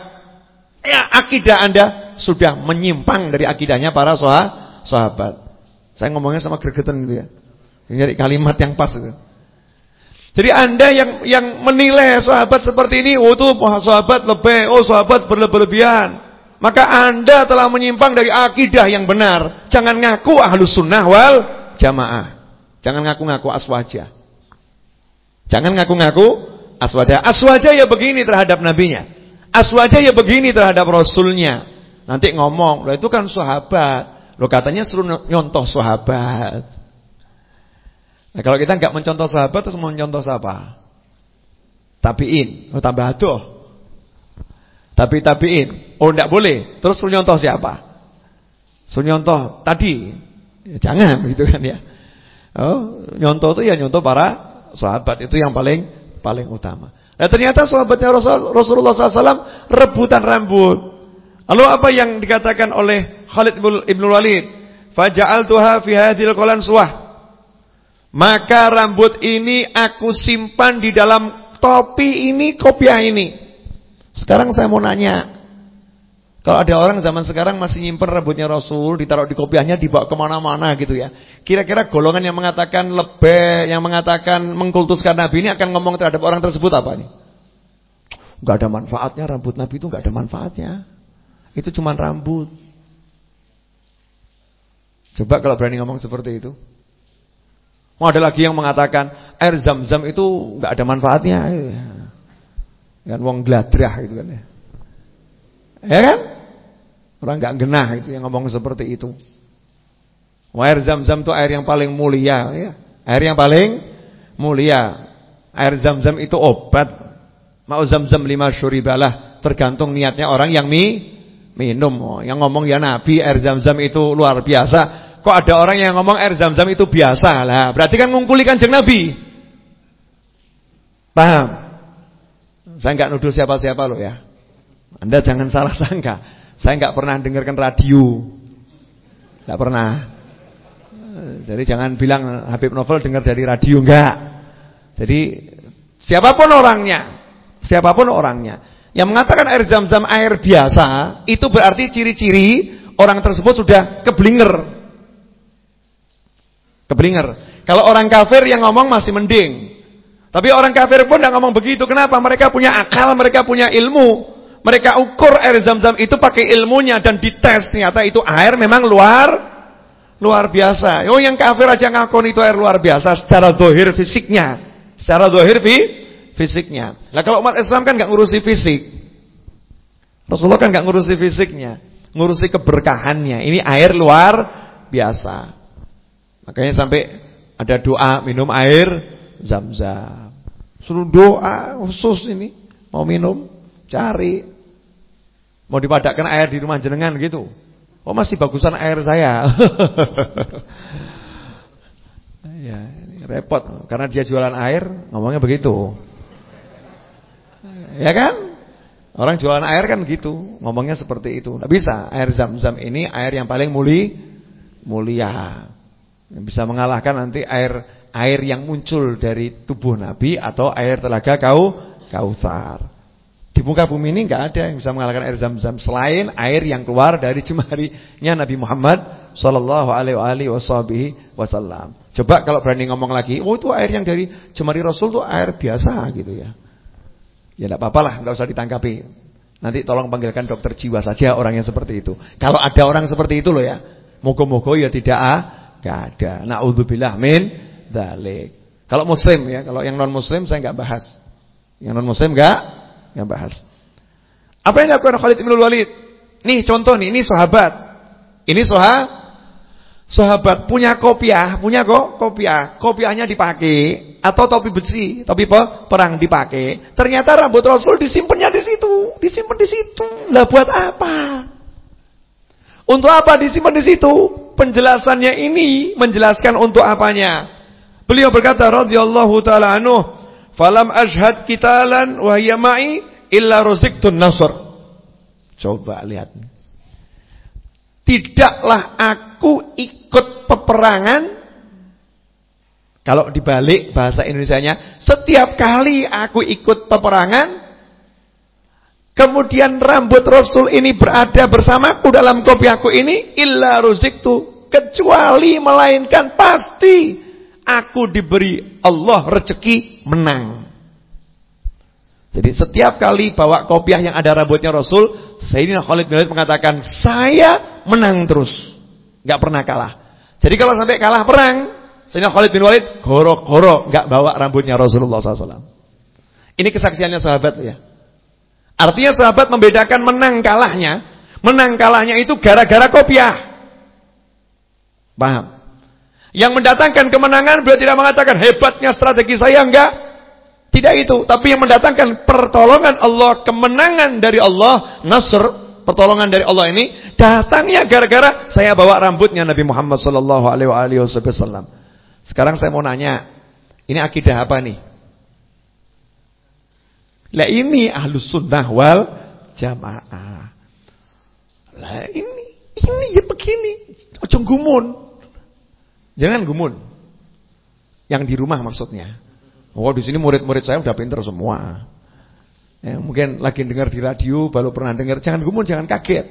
ya akidah Anda sudah menyimpang dari akidahnya para sahabat. Saya ngomongnya sama gregetan gitu ya. Nyari kalimat yang pas gitu. Jadi Anda yang yang menilai sahabat seperti ini, oh itu sahabat lebih, oh sahabat berlebihan. Maka Anda telah menyimpang dari akidah yang benar. Jangan ngaku ahlus sunnah wal jamaah. Jangan ngaku-ngaku aswaja. Jangan ngaku-ngaku aswaja. Aswaja ya begini terhadap nabinya. Aswaja ya begini terhadap rasulnya. Nanti ngomong, loh itu kan sahabat. Loh katanya suruh nyontoh sahabat. Nah, kalau kita nggak mencontoh sahabat terus mau mencontoh siapa? Tabiin. Oh tambah aduh. Tapi tabiin. Oh enggak boleh. Terus suruh nyontoh siapa? Suruh nyontoh tadi. Ya, jangan gitu kan ya. Oh, nyontoh itu ya nyontoh para sahabat itu yang paling paling utama. Nah ternyata sahabatnya Rasul, Rasulullah SAW rebutan rambut. Lalu apa yang dikatakan oleh Khalid ibn Walid? Faja'altuha fi hadhil suah. Maka rambut ini aku simpan di dalam topi ini, kopiah ini. Sekarang saya mau nanya, kalau ada orang zaman sekarang masih nyimpen rambutnya Rasul, ditaruh di kopiahnya, dibawa ke mana-mana gitu ya. Kira-kira golongan yang mengatakan lebih, yang mengatakan mengkultuskan Nabi ini akan ngomong terhadap orang tersebut apa nih? Gak ada manfaatnya, rambut Nabi itu gak ada manfaatnya. Itu cuma rambut. Coba kalau berani ngomong seperti itu. Mau ada lagi yang mengatakan air zam-zam itu gak ada manfaatnya. Kan wong gladrah gitu kan ya. Ya kan? Orang nggak genah itu yang ngomong seperti itu. Air zam-zam itu air yang paling mulia ya. Air yang paling mulia. Air zam-zam itu obat. Mau zam-zam lima syuribalah. Tergantung niatnya orang yang mi, minum. Oh, yang ngomong ya Nabi air zam-zam itu luar biasa. Kok ada orang yang ngomong air zam-zam itu biasa lah. Berarti kan ngungkuli kanjeng Nabi. Paham? Saya nggak nuduh siapa-siapa loh ya. Anda jangan salah sangka. Saya nggak pernah dengarkan radio. nggak pernah. Jadi jangan bilang Habib Novel dengar dari radio enggak. Jadi siapa pun orangnya, siapa pun orangnya yang mengatakan air zam-zam air biasa, itu berarti ciri-ciri orang tersebut sudah keblinger. Keblinger. Kalau orang kafir yang ngomong masih mending. Tapi orang kafir pun tidak ngomong begitu. Kenapa? Mereka punya akal, mereka punya ilmu. Mereka ukur air zam-zam itu pakai ilmunya dan dites. Ternyata itu air memang luar luar biasa. Oh yang kafir aja ngakon itu air luar biasa secara dohir fisiknya. Secara dohir fi, fisiknya. Nah kalau umat Islam kan nggak ngurusi fisik. Rasulullah kan nggak ngurusi fisiknya. Ngurusi keberkahannya. Ini air luar biasa. Makanya sampai ada doa minum air Zam-zam. Suruh doa khusus ini. Mau minum, cari. Mau dipadakkan air di rumah jenengan gitu. Oh masih bagusan air saya. ya, repot karena dia jualan air, ngomongnya begitu. Ya kan? Orang jualan air kan gitu, ngomongnya seperti itu. Tidak bisa. Air zam-zam ini air yang paling muli, mulia. Bisa mengalahkan nanti air air yang muncul dari tubuh Nabi atau air telaga kau kautsar. Di muka bumi ini enggak ada yang bisa mengalahkan air Zam-Zam selain air yang keluar dari jemarinya Nabi Muhammad sallallahu alaihi wasallam. Coba kalau berani ngomong lagi, "Oh, itu air yang dari jemari Rasul itu air biasa gitu ya." Ya enggak apa-apa lah, enggak usah ditangkapi. Nanti tolong panggilkan dokter jiwa saja orang yang seperti itu. Kalau ada orang seperti itu loh ya. Moga-moga ya tidak ah, enggak ada. Nauzubillah min dalik. Kalau muslim ya, kalau yang non muslim saya nggak bahas. Yang non muslim nggak nggak bahas. Apa yang dilakukan Khalid bin Walid? Nih contoh nih, ini sahabat. Ini soha sahabat punya kopiah, punya kok kopiah. Kopiahnya dipakai atau topi besi, topi pe, perang dipakai. Ternyata rambut Rasul disimpannya di situ, disimpan di situ. Lah buat apa? Untuk apa disimpan di situ? Penjelasannya ini menjelaskan untuk apanya. Beliau berkata radhiyallahu taala anhu, "Falam ashhad qitalan wa hiya ma'i illa ruziqtun nasr." Coba lihat. Tidaklah aku ikut peperangan kalau dibalik bahasa Indonesianya, setiap kali aku ikut peperangan Kemudian rambut Rasul ini berada bersamaku dalam kopi aku ini illa ruziktu kecuali melainkan pasti aku diberi Allah rezeki menang. Jadi setiap kali bawa kopiah yang ada rambutnya Rasul, Sayyidina Khalid bin Walid mengatakan, "Saya menang terus." Gak pernah kalah. Jadi kalau sampai kalah perang, Sayyidina Khalid bin Walid goro-goro gak bawa rambutnya Rasulullah SAW. Ini kesaksiannya sahabat ya. Artinya sahabat membedakan menang kalahnya. Menang kalahnya itu gara-gara kopiah. Paham? Yang mendatangkan kemenangan beliau tidak mengatakan hebatnya strategi saya enggak. Tidak itu, tapi yang mendatangkan pertolongan Allah, kemenangan dari Allah, nasr, pertolongan dari Allah ini datangnya gara-gara saya bawa rambutnya Nabi Muhammad sallallahu alaihi wasallam. Sekarang saya mau nanya, ini akidah apa nih? Lah ini ahlus sunnah wal jamaah. Lah ini, ini ya begini, ojo gumun. Jangan gumun. Yang di rumah maksudnya. Oh, di sini murid-murid saya udah pinter semua. Ya, mungkin lagi dengar di radio, baru pernah dengar. Jangan gumun, jangan kaget.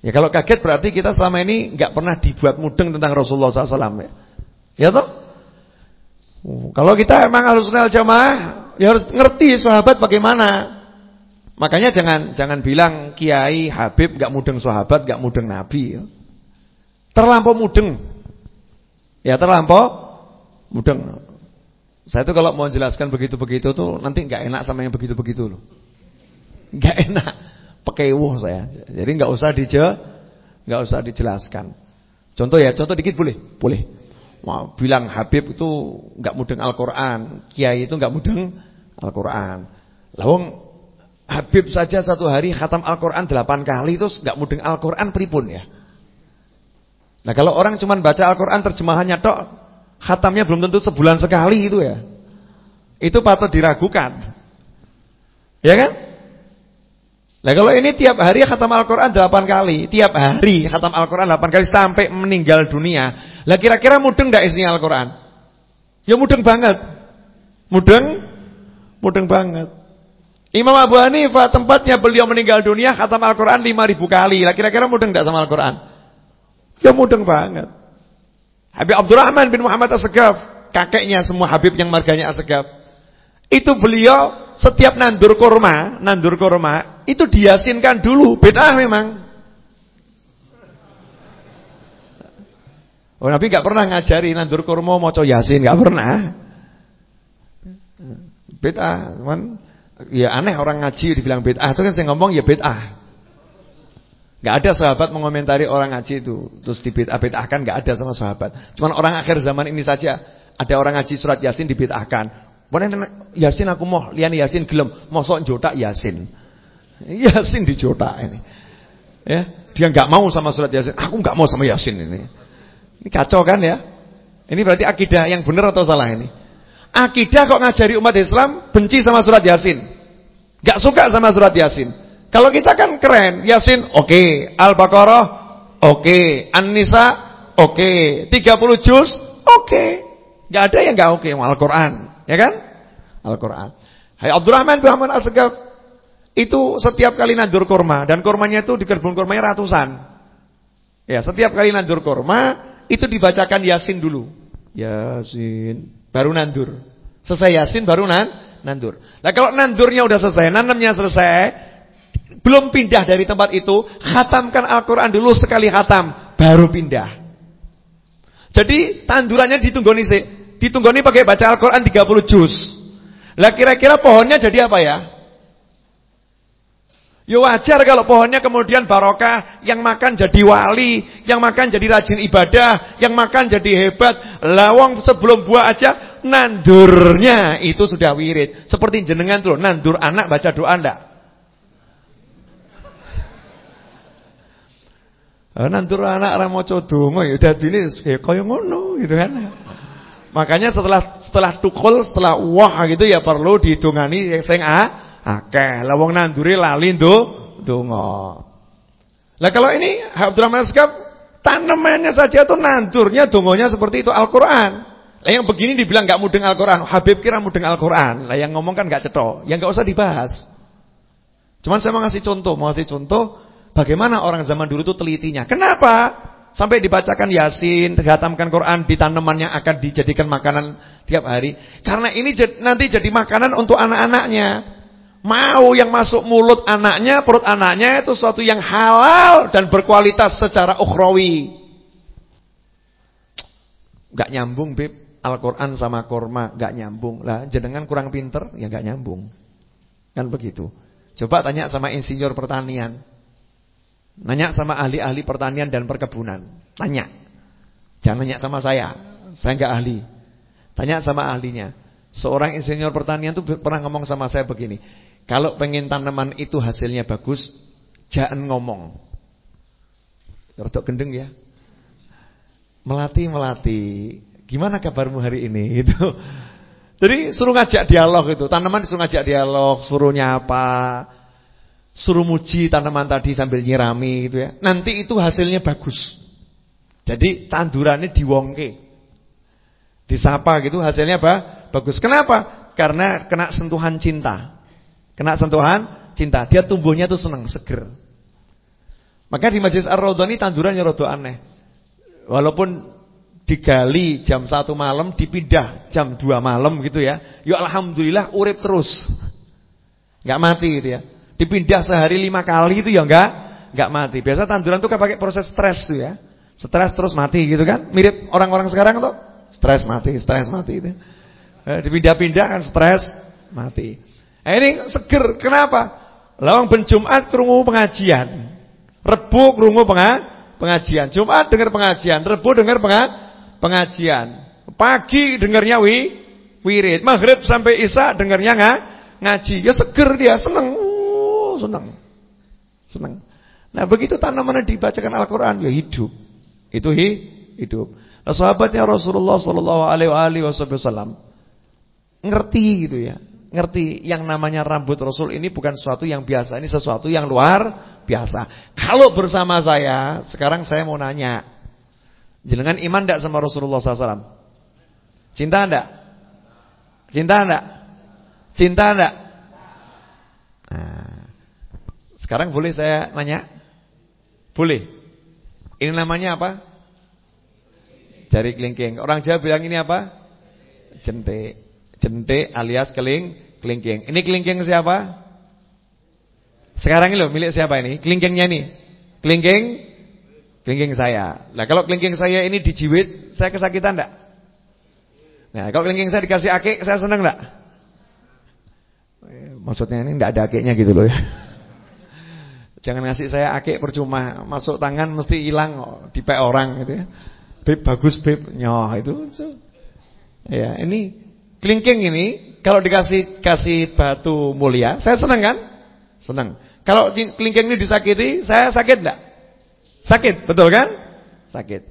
Ya kalau kaget berarti kita selama ini nggak pernah dibuat mudeng tentang Rasulullah SAW. Ya, ya toh? Oh, kalau kita emang harus kenal jamaah, ya harus ngerti sahabat bagaimana. Makanya jangan jangan bilang kiai Habib nggak mudeng sahabat, nggak mudeng Nabi. Terlampau mudeng. Ya terlampau mudeng. Saya tuh kalau mau jelaskan begitu-begitu tuh nanti nggak enak sama yang begitu-begitu loh. Nggak enak, pekewuh saya. Jadi nggak usah dije, nggak usah dijelaskan. Contoh ya, contoh dikit boleh, boleh. Mau bilang Habib itu nggak mudeng Al-Qur'an, kiai itu nggak mudeng Al-Qur'an. Lawang Habib saja satu hari khatam Al-Qur'an delapan kali terus nggak mudeng Al-Qur'an pripun ya? Nah kalau orang cuma baca Al-Quran terjemahannya tok, khatamnya belum tentu sebulan sekali itu ya. Itu patut diragukan. Ya kan? Nah kalau ini tiap hari khatam Al-Quran 8 kali, tiap hari khatam Al-Quran 8 kali sampai meninggal dunia. Lah kira-kira mudeng gak isinya Al-Quran? Ya mudeng banget. Mudeng? Mudeng banget. Imam Abu Hanifah tempatnya beliau meninggal dunia khatam Al-Quran 5000 kali. Lah kira-kira mudeng gak sama Al-Quran? Ya mudeng banget. Habib Abdurrahman bin Muhammad As-Segaf, kakeknya semua Habib yang marganya As-Segaf. Itu beliau setiap nandur kurma, nandur kurma itu diyasinkan dulu. Bid'ah memang. Oh, Nabi nggak pernah ngajari nandur kurma maca yasin, nggak pernah. Bid'ah, cuman ya aneh orang ngaji dibilang bid'ah, itu kan saya ngomong ya bid'ah. Gak ada sahabat mengomentari orang ngaji itu terus di bid'ah-bid'ahkan gak ada sama sahabat. Cuman orang akhir zaman ini saja ada orang ngaji surat Yasin dibid'ahkan. Mana Yasin aku mau lian Yasin gelem, mosok jotak Yasin. Yasin dijotak ini. Ya, dia nggak mau sama surat Yasin. Aku nggak mau sama Yasin ini. Ini kacau kan ya? Ini berarti akidah yang benar atau salah ini? Akidah kok ngajari umat Islam benci sama surat Yasin. Gak suka sama surat Yasin. Kalau kita kan keren, Yasin oke, okay. Al-Baqarah oke, okay. An-Nisa oke, okay. 30 juz oke. Okay. Gak ada yang gak oke, okay. Al-Qur'an, ya kan? Al-Qur'an. Hai Abdurrahman bin Ahmad Asgaf itu setiap kali nandur kurma dan kurmanya itu di kebun kurmanya ratusan. Ya, setiap kali nandur kurma itu dibacakan Yasin dulu. Yasin, baru nandur. Selesai Yasin baru nan, nandur. Nah kalau nandurnya udah selesai, nanamnya selesai, belum pindah dari tempat itu, khatamkan Al-Quran dulu sekali khatam, baru pindah. Jadi tandurannya ditunggoni sih. Ditunggoni pakai baca Al-Quran 30 juz. Lah kira-kira pohonnya jadi apa ya? Ya wajar kalau pohonnya kemudian barokah, yang makan jadi wali, yang makan jadi rajin ibadah, yang makan jadi hebat. Lawang sebelum buah aja nandurnya itu sudah wirid. Seperti jenengan tuh, nandur anak baca doa ndak? Nandur anak ra maca donga ya dadine ya kaya ngono gitu kan. Makanya setelah setelah tukul, setelah wah gitu ya perlu dihitungani sing a akeh. Lah wong nanduri lali ndo donga. Lah kalau ini Abdurrahman Asgaf tanamannya saja tuh nandurnya dongonya seperti itu Al-Qur'an. Lah yang begini dibilang enggak mudeng Al-Qur'an, Habib kira mudeng Al-Qur'an. Lah yang ngomong kan enggak cetok, yang enggak usah dibahas. Cuman saya mau ngasih contoh, mau ngasih contoh bagaimana orang zaman dulu itu telitinya. Kenapa? Sampai dibacakan Yasin, dihatamkan Quran di tanaman yang akan dijadikan makanan tiap hari. Karena ini nanti jadi makanan untuk anak-anaknya. Mau yang masuk mulut anaknya, perut anaknya itu sesuatu yang halal dan berkualitas secara ukhrawi. Gak nyambung, Bib. Al-Quran sama korma gak nyambung. Lah jenengan kurang pinter, ya gak nyambung. Kan begitu. Coba tanya sama insinyur pertanian. Nanya sama ahli-ahli pertanian dan perkebunan. Tanya. Jangan nanya sama saya. Saya gak ahli. Tanya sama ahlinya. Seorang insinyur pertanian itu pernah ngomong sama saya begini. Kalau pengen tanaman itu hasilnya bagus, jangan ngomong. Rodok gendeng ya. Melati-melati. Gimana kabarmu hari ini? Itu. Jadi suruh ngajak dialog itu. Tanaman suruh ngajak dialog, suruh nyapa, suruh muji tanaman tadi sambil nyirami gitu ya. Nanti itu hasilnya bagus. Jadi tandurannya diwongke. Disapa gitu hasilnya apa? Bagus. Kenapa? Karena kena sentuhan cinta. Kena sentuhan cinta, dia tumbuhnya tuh senang, seger. Maka di Majlis Ar-Raudhah ini tandurannya rada aneh. Walaupun digali jam 1 malam, dipindah jam 2 malam gitu ya. Ya alhamdulillah urip terus. Enggak mati gitu ya. Dipindah sehari lima kali itu ya enggak enggak mati. Biasa tanduran tuh kan pakai proses stres tuh ya. Stres terus mati gitu kan. Mirip orang-orang sekarang tuh. Stres mati, stres mati itu. Eh, dipindah-pindah kan stres mati. Eh, ini seger. Kenapa? Lawang ben Jumat krungu pengajian. Rebu krungu pengajian. Jumat dengar pengajian, Rebu dengar pengajian. Pagi dengarnya wi wirid. Maghrib sampai Isya dengarnya ngaji. Ya seger dia, seneng. Seneng. Seneng. Nah, begitu tanaman dibacakan Al-Qur'an ya hidup. Itu hi, hidup. Nah, sahabatnya Rasulullah sallallahu alaihi wasallam ngerti gitu ya ngerti yang namanya rambut Rasul ini bukan sesuatu yang biasa, ini sesuatu yang luar biasa. Kalau bersama saya, sekarang saya mau nanya, jenengan iman tidak sama Rasulullah SAW? Cinta enggak? Cinta enggak? Cinta enggak? Nah, sekarang boleh saya nanya? Boleh. Ini namanya apa? Jari kelingking. Orang Jawa bilang ini apa? Jentik. Jentik alias keling kelingking. Ini kelingking siapa? Sekarang ini loh milik siapa ini? Kelingkingnya ini. Kelingking kelingking saya. Nah, kalau kelingking saya ini dijiwit, saya kesakitan enggak? Nah, kalau kelingking saya dikasih akik, saya senang enggak? Eh, maksudnya ini enggak ada akiknya gitu loh ya. Jangan ngasih saya akik percuma, masuk tangan mesti hilang dipek orang gitu ya. Beb bagus beb, nyoh itu. Ya, ini kelingking ini kalau dikasih kasih batu mulia, saya senang kan? Senang. Kalau kelingking ini disakiti, saya sakit enggak? Sakit, betul kan? Sakit.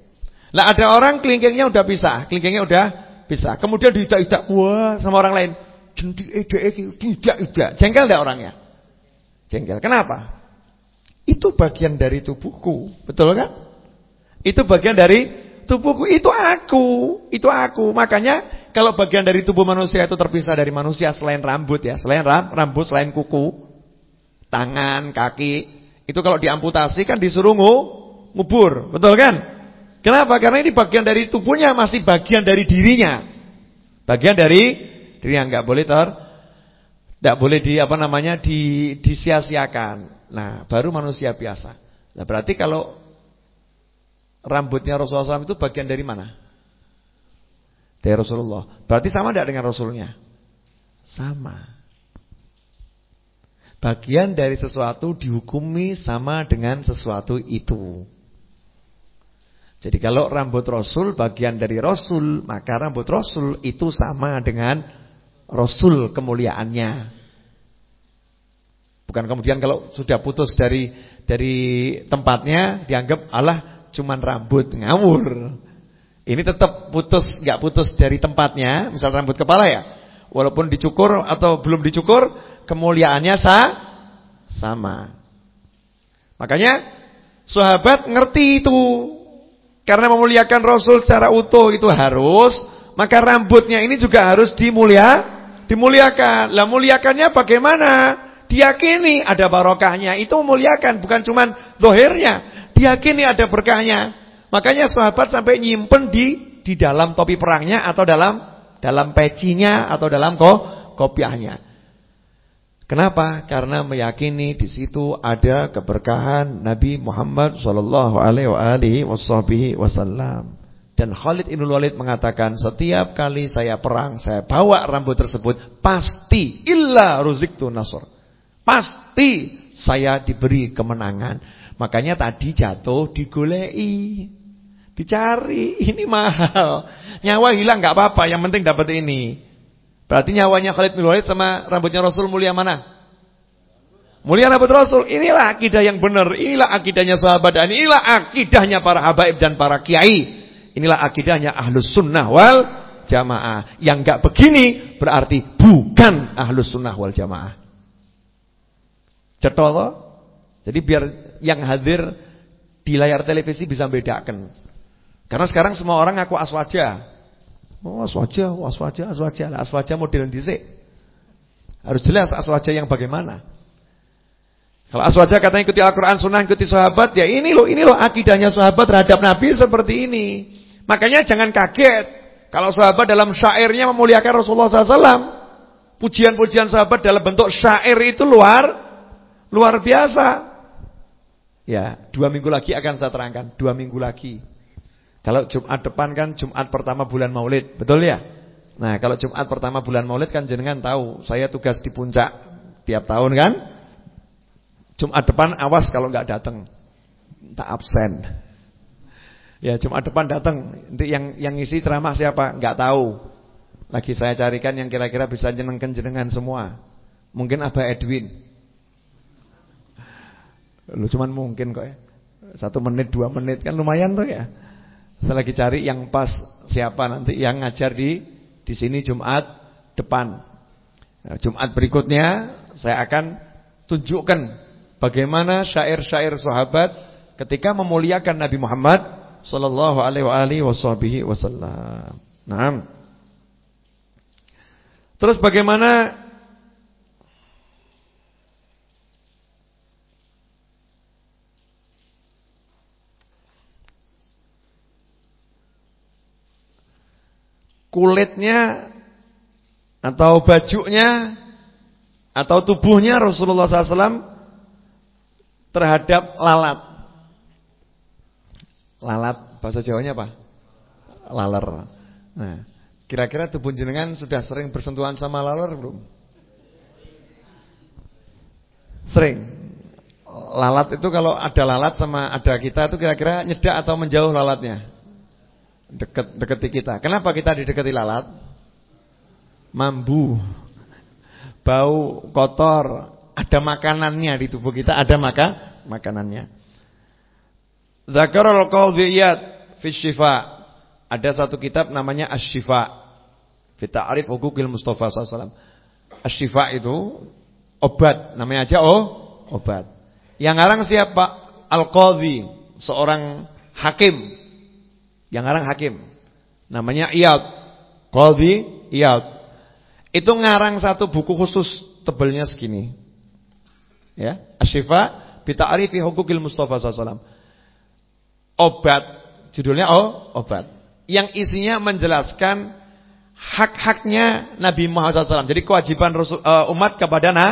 Nah, ada orang kelingkingnya udah bisa, kelingkingnya udah bisa. Kemudian diidak-idak wah sama orang lain. Jentik ide tidak-idak. Jengkel enggak orangnya? Jengkel. Kenapa? Itu bagian dari tubuhku, betul kan? Itu bagian dari tubuhku, itu aku, itu aku. Makanya kalau bagian dari tubuh manusia itu terpisah dari manusia selain rambut ya, selain rambut, selain kuku, tangan, kaki, itu kalau diamputasi kan disuruh ngubur, betul kan? Kenapa? Karena ini bagian dari tubuhnya masih bagian dari dirinya. Bagian dari diri yang nggak boleh ter tidak boleh di apa namanya di disia-siakan. Nah, baru manusia biasa. Nah, berarti kalau rambutnya Rasulullah SAW itu bagian dari mana? Dari Rasulullah. Berarti sama tidak dengan Rasulnya? Sama. Bagian dari sesuatu dihukumi sama dengan sesuatu itu. Jadi kalau rambut Rasul bagian dari Rasul, maka rambut Rasul itu sama dengan Rasul kemuliaannya. Bukan kemudian kalau sudah putus dari dari tempatnya dianggap Allah cuman rambut ngawur. Ini tetap putus nggak putus dari tempatnya, misal rambut kepala ya. Walaupun dicukur atau belum dicukur, kemuliaannya sa sama. Makanya sahabat ngerti itu. Karena memuliakan Rasul secara utuh itu harus, maka rambutnya ini juga harus dimulia, dimuliakan. Lah muliakannya bagaimana? Diyakini ada barokahnya. Itu memuliakan bukan cuma dohirnya. Diyakini ada berkahnya. Makanya sahabat sampai nyimpen di di dalam topi perangnya atau dalam dalam pecinya atau dalam ko, kopiahnya. Kenapa? Karena meyakini di situ ada keberkahan Nabi Muhammad sallallahu alaihi wasallam. Dan Khalid Ibn Walid mengatakan setiap kali saya perang saya bawa rambut tersebut pasti illa ruziktu nasr. Pasti saya diberi kemenangan. Makanya tadi jatuh digolei. Dicari, ini mahal. Nyawa hilang nggak apa-apa, yang penting dapat ini. Berarti nyawanya Khalid bin Walid sama rambutnya Rasul mulia mana? Mulia rambut Rasul. Inilah akidah yang benar. Inilah akidahnya sahabat dan inilah akidahnya para habaib dan para kiai. Inilah akidahnya ahlus sunnah wal jamaah. Yang nggak begini berarti bukan ahlus sunnah wal jamaah. Cetol Jadi biar yang hadir di layar televisi bisa bedakan. Karena sekarang semua orang ngaku aswaja. Oh, aswaja, oh, aswaja, aswaja. Lah aswaja model dhisik. Harus jelas aswaja yang bagaimana. Kalau aswaja katanya ikuti Al-Qur'an, Sunnah, ikuti sahabat, ya ini loh, ini loh akidahnya sahabat terhadap Nabi seperti ini. Makanya jangan kaget kalau sahabat dalam syairnya memuliakan Rasulullah SAW. Pujian-pujian sahabat dalam bentuk syair itu luar Luar biasa. Ya, dua minggu lagi akan saya terangkan. Dua minggu lagi. Kalau Jumat depan kan Jumat pertama bulan Maulid, betul ya? Nah, kalau Jumat pertama bulan Maulid kan jenengan tahu, saya tugas di puncak tiap tahun kan? Jumat depan awas kalau nggak datang, tak absen. Ya Jumat depan datang, nanti yang yang ngisi ceramah siapa? Nggak tahu. Lagi saya carikan yang kira-kira bisa jenengkan jenengan semua. Mungkin Abah Edwin. Lu cuman mungkin kok ya. Satu menit, dua menit kan lumayan tuh ya. Saya lagi cari yang pas siapa nanti yang ngajar di di sini Jumat depan. Nah, Jumat berikutnya saya akan tunjukkan bagaimana syair-syair sahabat ketika memuliakan Nabi Muhammad sallallahu alaihi wasallam. Nah, terus bagaimana kulitnya atau bajunya atau tubuhnya Rasulullah SAW terhadap lalat. Lalat bahasa Jawanya apa? Laler. Nah, kira-kira tubuh jenengan sudah sering bersentuhan sama laler belum? Sering. Lalat itu kalau ada lalat sama ada kita itu kira-kira nyedak atau menjauh lalatnya? Dekat deketi kita. Kenapa kita didekati lalat? Mambu. Bau kotor, ada makanannya di tubuh kita, ada maka makanannya. Zakarul Qadhiyat fi Syifa. Ada satu kitab namanya Asy-Syifa. Fi Ta'rif Huquqil Mustafa sallallahu Asy-Syifa itu obat, namanya aja oh, obat. Yang ngarang siapa? Al-Qadhi, seorang hakim. Yang ngarang hakim. Namanya Iyad. Qadhi Iyad. Itu ngarang satu buku khusus tebelnya segini. Ya, Asy-Syifa bi ta'rifi huquqil Mustafa sallallahu Obat, judulnya oh, obat. Yang isinya menjelaskan hak-haknya Nabi Muhammad SAW. Jadi kewajiban Rasul, uh, umat kepada na,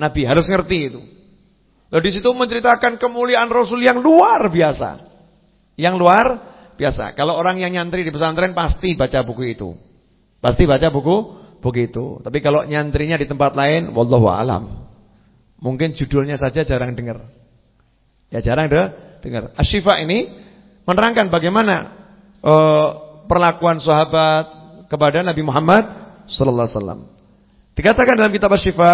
Nabi harus ngerti itu. Lalu di situ menceritakan kemuliaan Rasul yang luar biasa. Yang luar biasa. Kalau orang yang nyantri di pesantren pasti baca buku itu. Pasti baca buku buku itu. Tapi kalau nyantrinya di tempat lain, wallahu alam. Mungkin judulnya saja jarang dengar. Ya jarang deh dengar. Asyifa ini menerangkan bagaimana uh, perlakuan sahabat, kepada Nabi Muhammad sallallahu alaihi wasallam. Dikatakan dalam kitab Asy-Syifa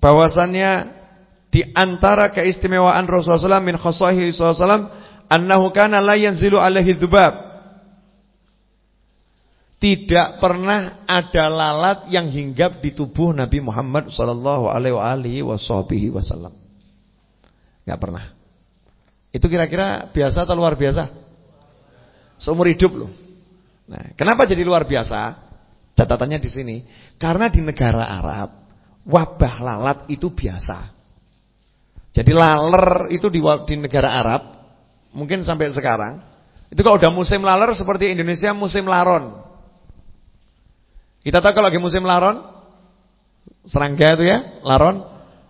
bahwasannya di antara keistimewaan Rasulullah SAW min khosaihi SAW annahu kana la yanzilu alaihi dzubab. Tidak pernah ada lalat yang hinggap di tubuh Nabi Muhammad sallallahu alaihi wasallam. Enggak pernah. Itu kira-kira biasa atau luar biasa? Seumur hidup loh. Nah, kenapa jadi luar biasa? Catatannya di sini. Karena di negara Arab wabah lalat itu biasa. Jadi laler itu di, di negara Arab mungkin sampai sekarang itu kalau udah musim laler seperti Indonesia musim laron. Kita tahu kalau lagi musim laron serangga itu ya, laron.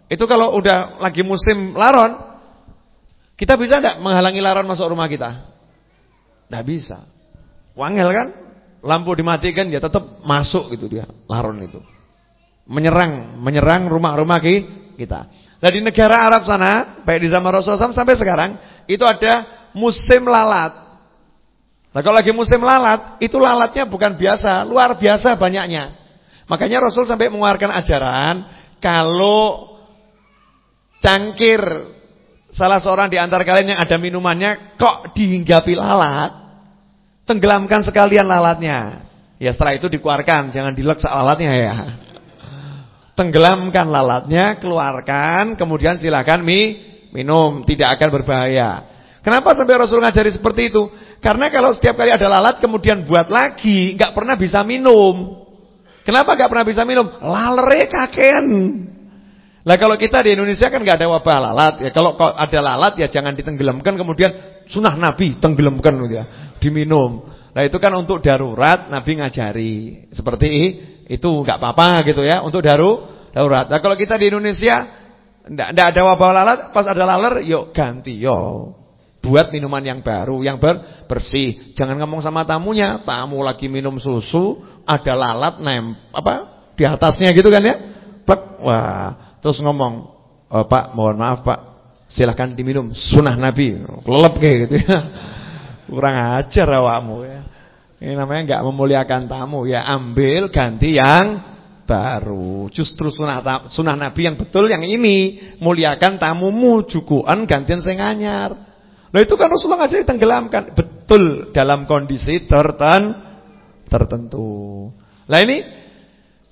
Itu kalau udah lagi musim laron kita bisa enggak menghalangi laron masuk rumah kita? Enggak bisa. Wangel kan? Lampu dimatikan ya tetap masuk gitu dia, laron itu. Menyerang, menyerang rumah-rumah kita. Nah di negara Arab sana, baik di zaman Rasulullah sampai sekarang, itu ada musim lalat. Nah kalau lagi musim lalat, itu lalatnya bukan biasa, luar biasa banyaknya. Makanya Rasul sampai mengeluarkan ajaran, kalau cangkir salah seorang di antara kalian yang ada minumannya, kok dihinggapi lalat, Tenggelamkan sekalian lalatnya. Ya setelah itu dikeluarkan, jangan dileksa lalatnya ya. Tenggelamkan lalatnya, keluarkan, kemudian silakan mi, minum, tidak akan berbahaya. Kenapa sampai Rasul ngajari seperti itu? Karena kalau setiap kali ada lalat kemudian buat lagi, nggak pernah bisa minum. Kenapa nggak pernah bisa minum? Lalere kaken. Lah kalau kita di Indonesia kan nggak ada wabah lalat ya. Kalau ada lalat ya jangan ditenggelamkan kemudian sunnah Nabi tenggelamkan gitu ya diminum. Nah itu kan untuk darurat Nabi ngajari seperti itu nggak apa-apa gitu ya untuk daru darurat. Nah kalau kita di Indonesia ndak ada wabah lalat, pas ada laler yuk ganti yo. Buat minuman yang baru, yang ber bersih. Jangan ngomong sama tamunya, tamu lagi minum susu, ada lalat nem apa di atasnya gitu kan ya. Plek. Wah, terus ngomong, oh, "Pak, mohon maaf, Pak. Silahkan diminum sunnah Nabi." Kelelep kayak gitu ya. Kurang ajar awakmu ya. Ini namanya enggak memuliakan tamu ya. Ambil ganti yang baru. Justru sunnah, sunnah Nabi yang betul yang ini. Muliakan tamumu jukuan gantian sing anyar. Nah itu kan Rasulullah ngajari tenggelamkan. Betul dalam kondisi terten, tertentu. Nah ini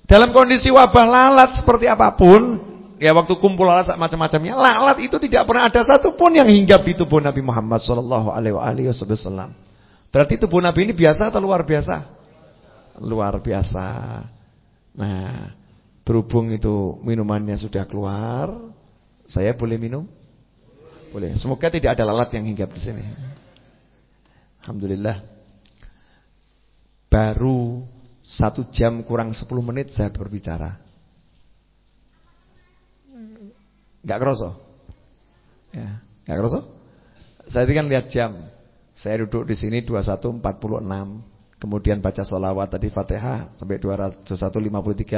dalam kondisi wabah lalat seperti apa pun Ya waktu kumpul lalat macam-macamnya, lalat itu tidak pernah ada satupun yang hinggap di tubuh Nabi Muhammad wasallam. Berarti tubuh Nabi ini biasa atau luar biasa? Luar biasa. Nah, berhubung itu minumannya sudah keluar, saya boleh minum? Boleh. Semoga tidak ada lalat yang hinggap di sini. Alhamdulillah. Baru Satu jam kurang 10 menit saya berbicara. Gak kerasa? Ya, gak kerasa? Saya kan lihat jam. Saya duduk di sini 21.46. Kemudian baca sholawat tadi Fatihah sampai 21.53 55.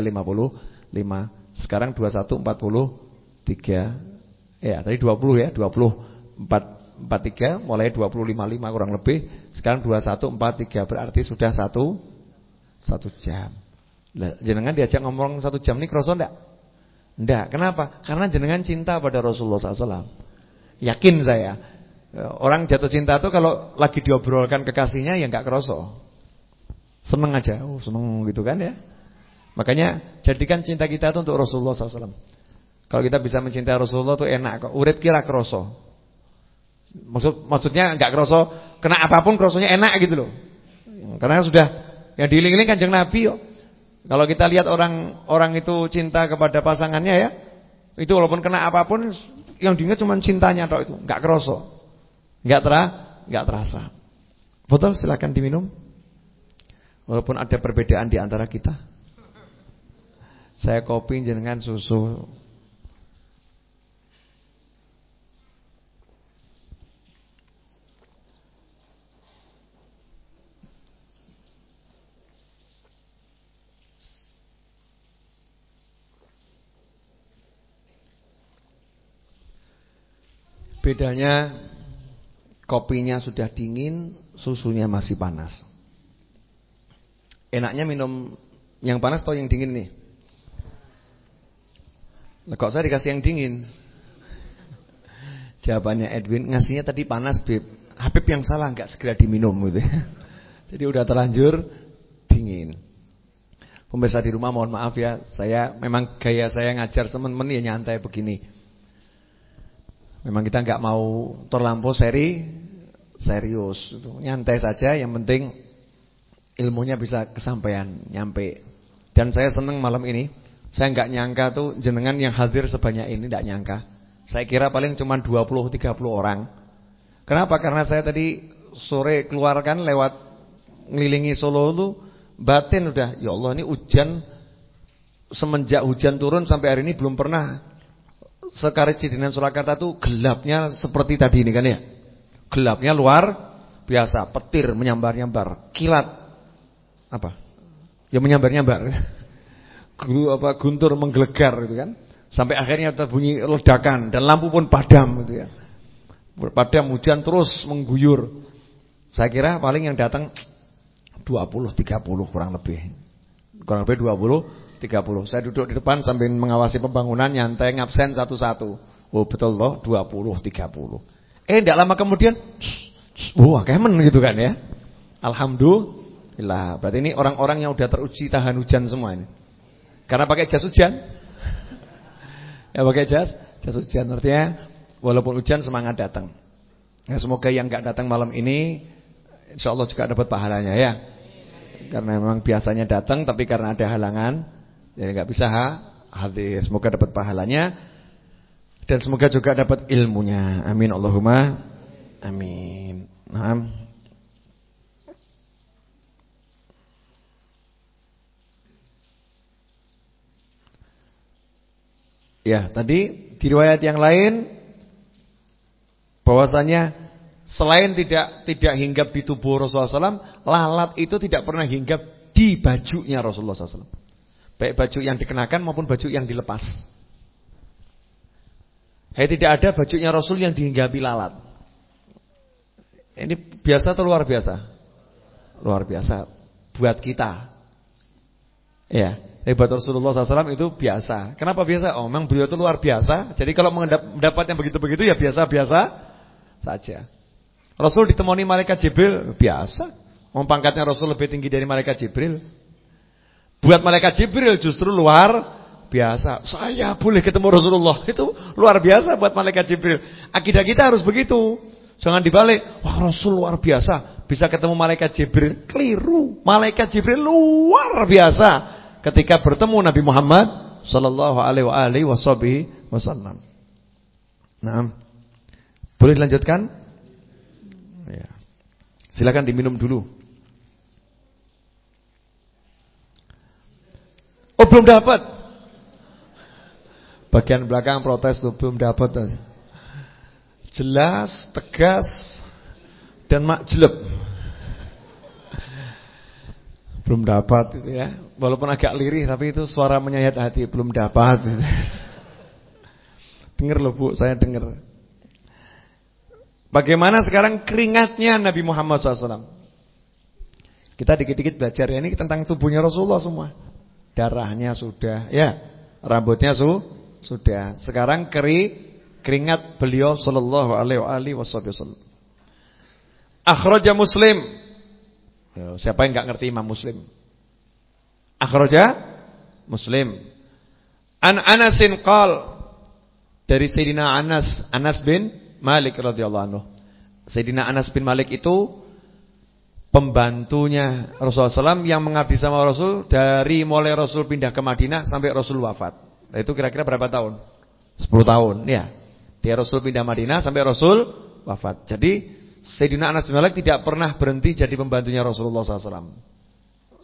Sekarang 21.43. Ya, tadi 20 ya, 20 4 43 mulai 20.55 kurang lebih. Sekarang 21.43 berarti sudah satu satu jam. Jenengan diajak ngomong satu jam ini kroso enggak? Enggak. Kenapa? Karena jenengan cinta pada Rasulullah SAW. Yakin saya. Orang jatuh cinta tuh kalau lagi diobrolkan kekasihnya ya enggak kroso. Seneng aja. Oh, seneng gitu kan ya. Makanya jadikan cinta kita itu untuk Rasulullah SAW. Kalau kita bisa mencintai Rasulullah tuh enak kok. Urip kira kroso. Maksud maksudnya enggak kroso, kena apa pun krosonya enak gitu loh. Karena sudah yang diiling-iling Kanjeng Nabi yo. Kalau kita lihat orang orang itu cinta kepada pasangannya ya, itu walaupun kena apa pun yang diingat cuma cintanya tok itu, enggak kerasa. Enggak tera, enggak terasa. Botol silakan diminum. Walaupun ada perbedaan di antara kita. Saya kopi jenengan susu. Bedanya kopinya sudah dingin, susunya masih panas. Enaknya minum yang panas atau yang dingin nih? Nah, kok saya dikasih yang dingin? Jawabannya Edwin ngasihnya tadi panas, Beb. Habib yang salah nggak segera diminum gitu. Jadi udah terlanjur dingin. Pemirsa di rumah mohon maaf ya, saya memang gaya saya ngajar teman-teman ya nyantai begini. Memang kita nggak mau terlampau seri serius, nyantai saja. Yang penting ilmunya bisa kesampaian, nyampe. Dan saya senang malam ini. Saya nggak nyangka tuh jenengan yang hadir sebanyak ini nggak nyangka. Saya kira paling cuma 20-30 orang. Kenapa? Karena saya tadi sore keluarkan lewat ngelilingi Solo itu batin udah ya Allah ini hujan semenjak hujan turun sampai hari ini belum pernah Sekarit Cidinan Surakarta itu gelapnya seperti tadi ini kan ya. Gelapnya luar biasa, petir menyambar-nyambar, kilat apa? Ya menyambar-nyambar. Guru apa guntur menggelegar gitu kan. Sampai akhirnya terbunyi ledakan dan lampu pun padam gitu ya. Padam hujan terus mengguyur. Saya kira paling yang datang 20 30 kurang lebih. Kurang lebih 20 30. Saya duduk di depan sambil mengawasi pembangunan nyantai ngabsen satu-satu. Oh betul loh 20 30. Eh tidak lama kemudian wah kemen gitu kan ya. Alhamdulillah. Berarti ini orang-orang yang udah teruji tahan hujan semua ini. Karena pakai jas hujan. ya pakai jas, jas hujan artinya walaupun hujan semangat datang. Ya, semoga yang enggak datang malam ini insyaallah juga dapat pahalanya ya. Karena memang biasanya datang tapi karena ada halangan jadi nggak bisa ha, hadir. Semoga dapat pahalanya dan semoga juga dapat ilmunya. Amin Allahumma amin. Nah. Ya, tadi di riwayat yang lain bahwasanya selain tidak tidak hinggap di tubuh Rasulullah SAW, lalat itu tidak pernah hinggap di bajunya Rasulullah SAW. Baik baju yang dikenakan maupun baju yang dilepas. Hei, tidak ada bajunya Rasul yang dihinggapi lalat. Ini biasa atau luar biasa? Luar biasa buat kita. Ya, hebat Rasulullah SAW itu biasa. Kenapa biasa? Oh, memang beliau itu luar biasa. Jadi kalau mendapat yang begitu-begitu ya biasa-biasa saja. Rasul ditemani malaikat Jibril biasa. Mempangkatnya Rasul lebih tinggi dari malaikat Jibril. Buat malaikat Jibril justru luar biasa. Saya boleh ketemu Rasulullah. Itu luar biasa buat malaikat Jibril. Akidah kita harus begitu. Jangan dibalik. Wah Rasul luar biasa. Bisa ketemu malaikat Jibril. Keliru. Malaikat Jibril luar biasa. Ketika bertemu Nabi Muhammad. Sallallahu alaihi wasallam. Nah. Boleh dilanjutkan? Ya. Silakan diminum dulu. Oh, belum dapat. Bagian belakang protes tuh belum dapat. Jelas, tegas dan makjeleb. Belum dapat itu ya. Walaupun agak lirih tapi itu suara menyayat hati, belum dapat. Dengar loh Bu, saya dengar. Bagaimana sekarang keringatnya Nabi Muhammad SAW? Kita dikit-dikit belajar ya, ini tentang tubuhnya Rasulullah semua. Darahnya sudah, ya, rambutnya su sudah. Sekarang keri keringat beliau sallallahu alaihi wasallam. Akhraja Muslim. Siapa yang enggak ngerti Imam Muslim? Akhraja Muslim. An Anasin qal dari Sayyidina Anas, Anas bin Malik radhiyallahu anhu. Sayyidina Anas bin Malik itu pembantunya Rasulullah SAW yang mengabdi sama Rasul dari mulai Rasul pindah ke Madinah sampai Rasul wafat. Nah, itu kira-kira berapa tahun? 10 tahun, ya. Dia Rasul pindah Madinah sampai Rasul wafat. Jadi Sayyidina Anas bin Malik tidak pernah berhenti jadi pembantunya Rasulullah SAW.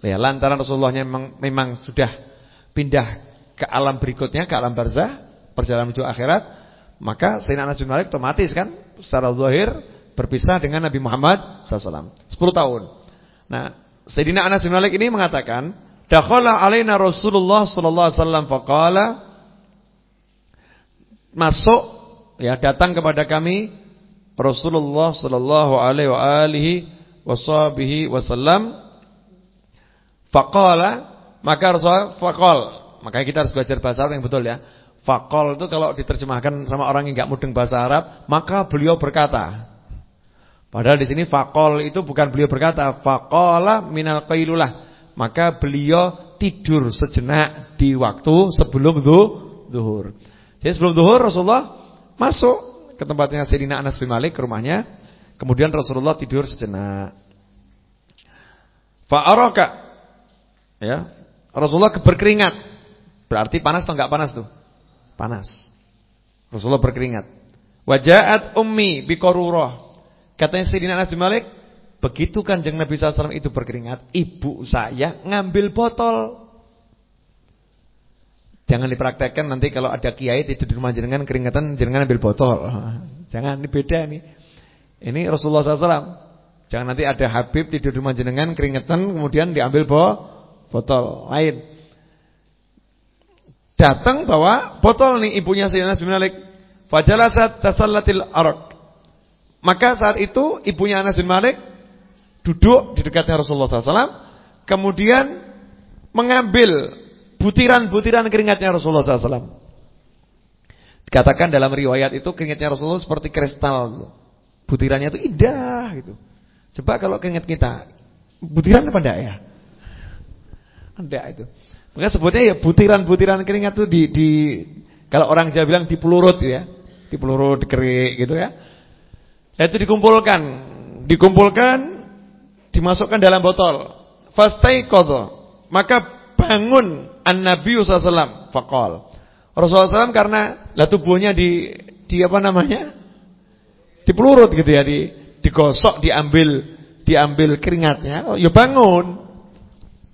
Ya, lantaran Rasulullahnya memang, memang sudah pindah ke alam berikutnya, ke alam barzah, perjalanan menuju akhirat, maka Sayyidina Anas bin Malik otomatis kan secara zahir berpisah dengan Nabi Muhammad SAW. 10 tahun. Nah, Sayyidina Anas bin Malik ini mengatakan, "Dakhala alaina Rasulullah sallallahu alaihi wasallam faqala" Masuk ya datang kepada kami Rasulullah sallallahu alaihi wasallam faqala maka Rasul faqal maka kita harus belajar bahasa Arab yang betul ya Fakol itu kalau diterjemahkan sama orang yang nggak mudeng bahasa Arab, maka beliau berkata. Padahal di sini fakol itu bukan beliau berkata, fakola minal qailulah. Maka beliau tidur sejenak di waktu sebelum duhur. Jadi sebelum duhur Rasulullah masuk ke tempatnya Sayyidina Anas bin Malik ke rumahnya. Kemudian Rasulullah tidur sejenak. Fa'araka. Ya. Rasulullah berkeringat. Berarti panas atau enggak panas tuh? Panas. Rasulullah berkeringat. Wajahat ummi biqarurah. Katanya Sayyidina Anas bin Malik, begitu Kanjeng Nabi SAW itu berkeringat, ibu saya ngambil botol. Jangan dipraktekkan nanti kalau ada kiai tidur di rumah jenengan keringatan jenengan ambil botol. Jangan, ini beda nih. Ini Rasulullah SAW. Jangan nanti ada Habib tidur di rumah jenengan keringatan kemudian diambil botol lain. Datang bawa botol nih ibunya Sayyidina bin Malik. Fajalasat tasallatil arak. Maka saat itu ibunya Anas bin Malik duduk di dekatnya Rasulullah SAW. Kemudian mengambil butiran-butiran keringatnya Rasulullah SAW. Dikatakan dalam riwayat itu keringatnya Rasulullah seperti kristal. Butirannya itu indah gitu. Coba kalau keringat kita, butiran apa enggak ya? Enggak itu. Maka sebutnya ya butiran-butiran keringat itu di, di kalau orang Jawa bilang dipelurut ya. Dipelurut, dikerik gitu ya. Itu dikumpulkan, dikumpulkan, dimasukkan dalam botol. Fastaiqadha. Maka bangun An-Nabi sallallahu faqal. Rasulullah SAW karena lah tubuhnya di di apa namanya? Dipelurut gitu ya, di digosok, diambil diambil keringatnya. Oh, ya bangun.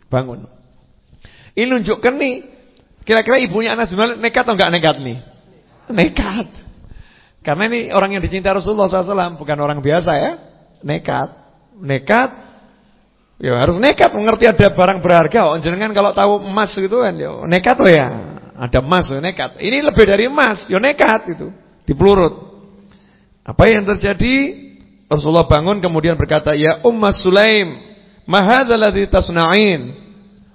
Bangun. Ini nunjukkan nih, kira-kira ibunya Anas bin nekat atau enggak nekat nih? Nekat. Karena ini orang yang dicinta Rasulullah SAW, bukan orang biasa ya. Nekat. Nekat. Ya harus nekat mengerti ada barang berharga. Oh, jenengan kalau tahu emas gitu kan, ya nekat tuh ya. Ada emas, ya nekat. Ini lebih dari emas, ya nekat itu. Dipelurut. Apa yang terjadi? Rasulullah bangun kemudian berkata, "Ya Ummas Sulaim, ma hadzal tasna'in?"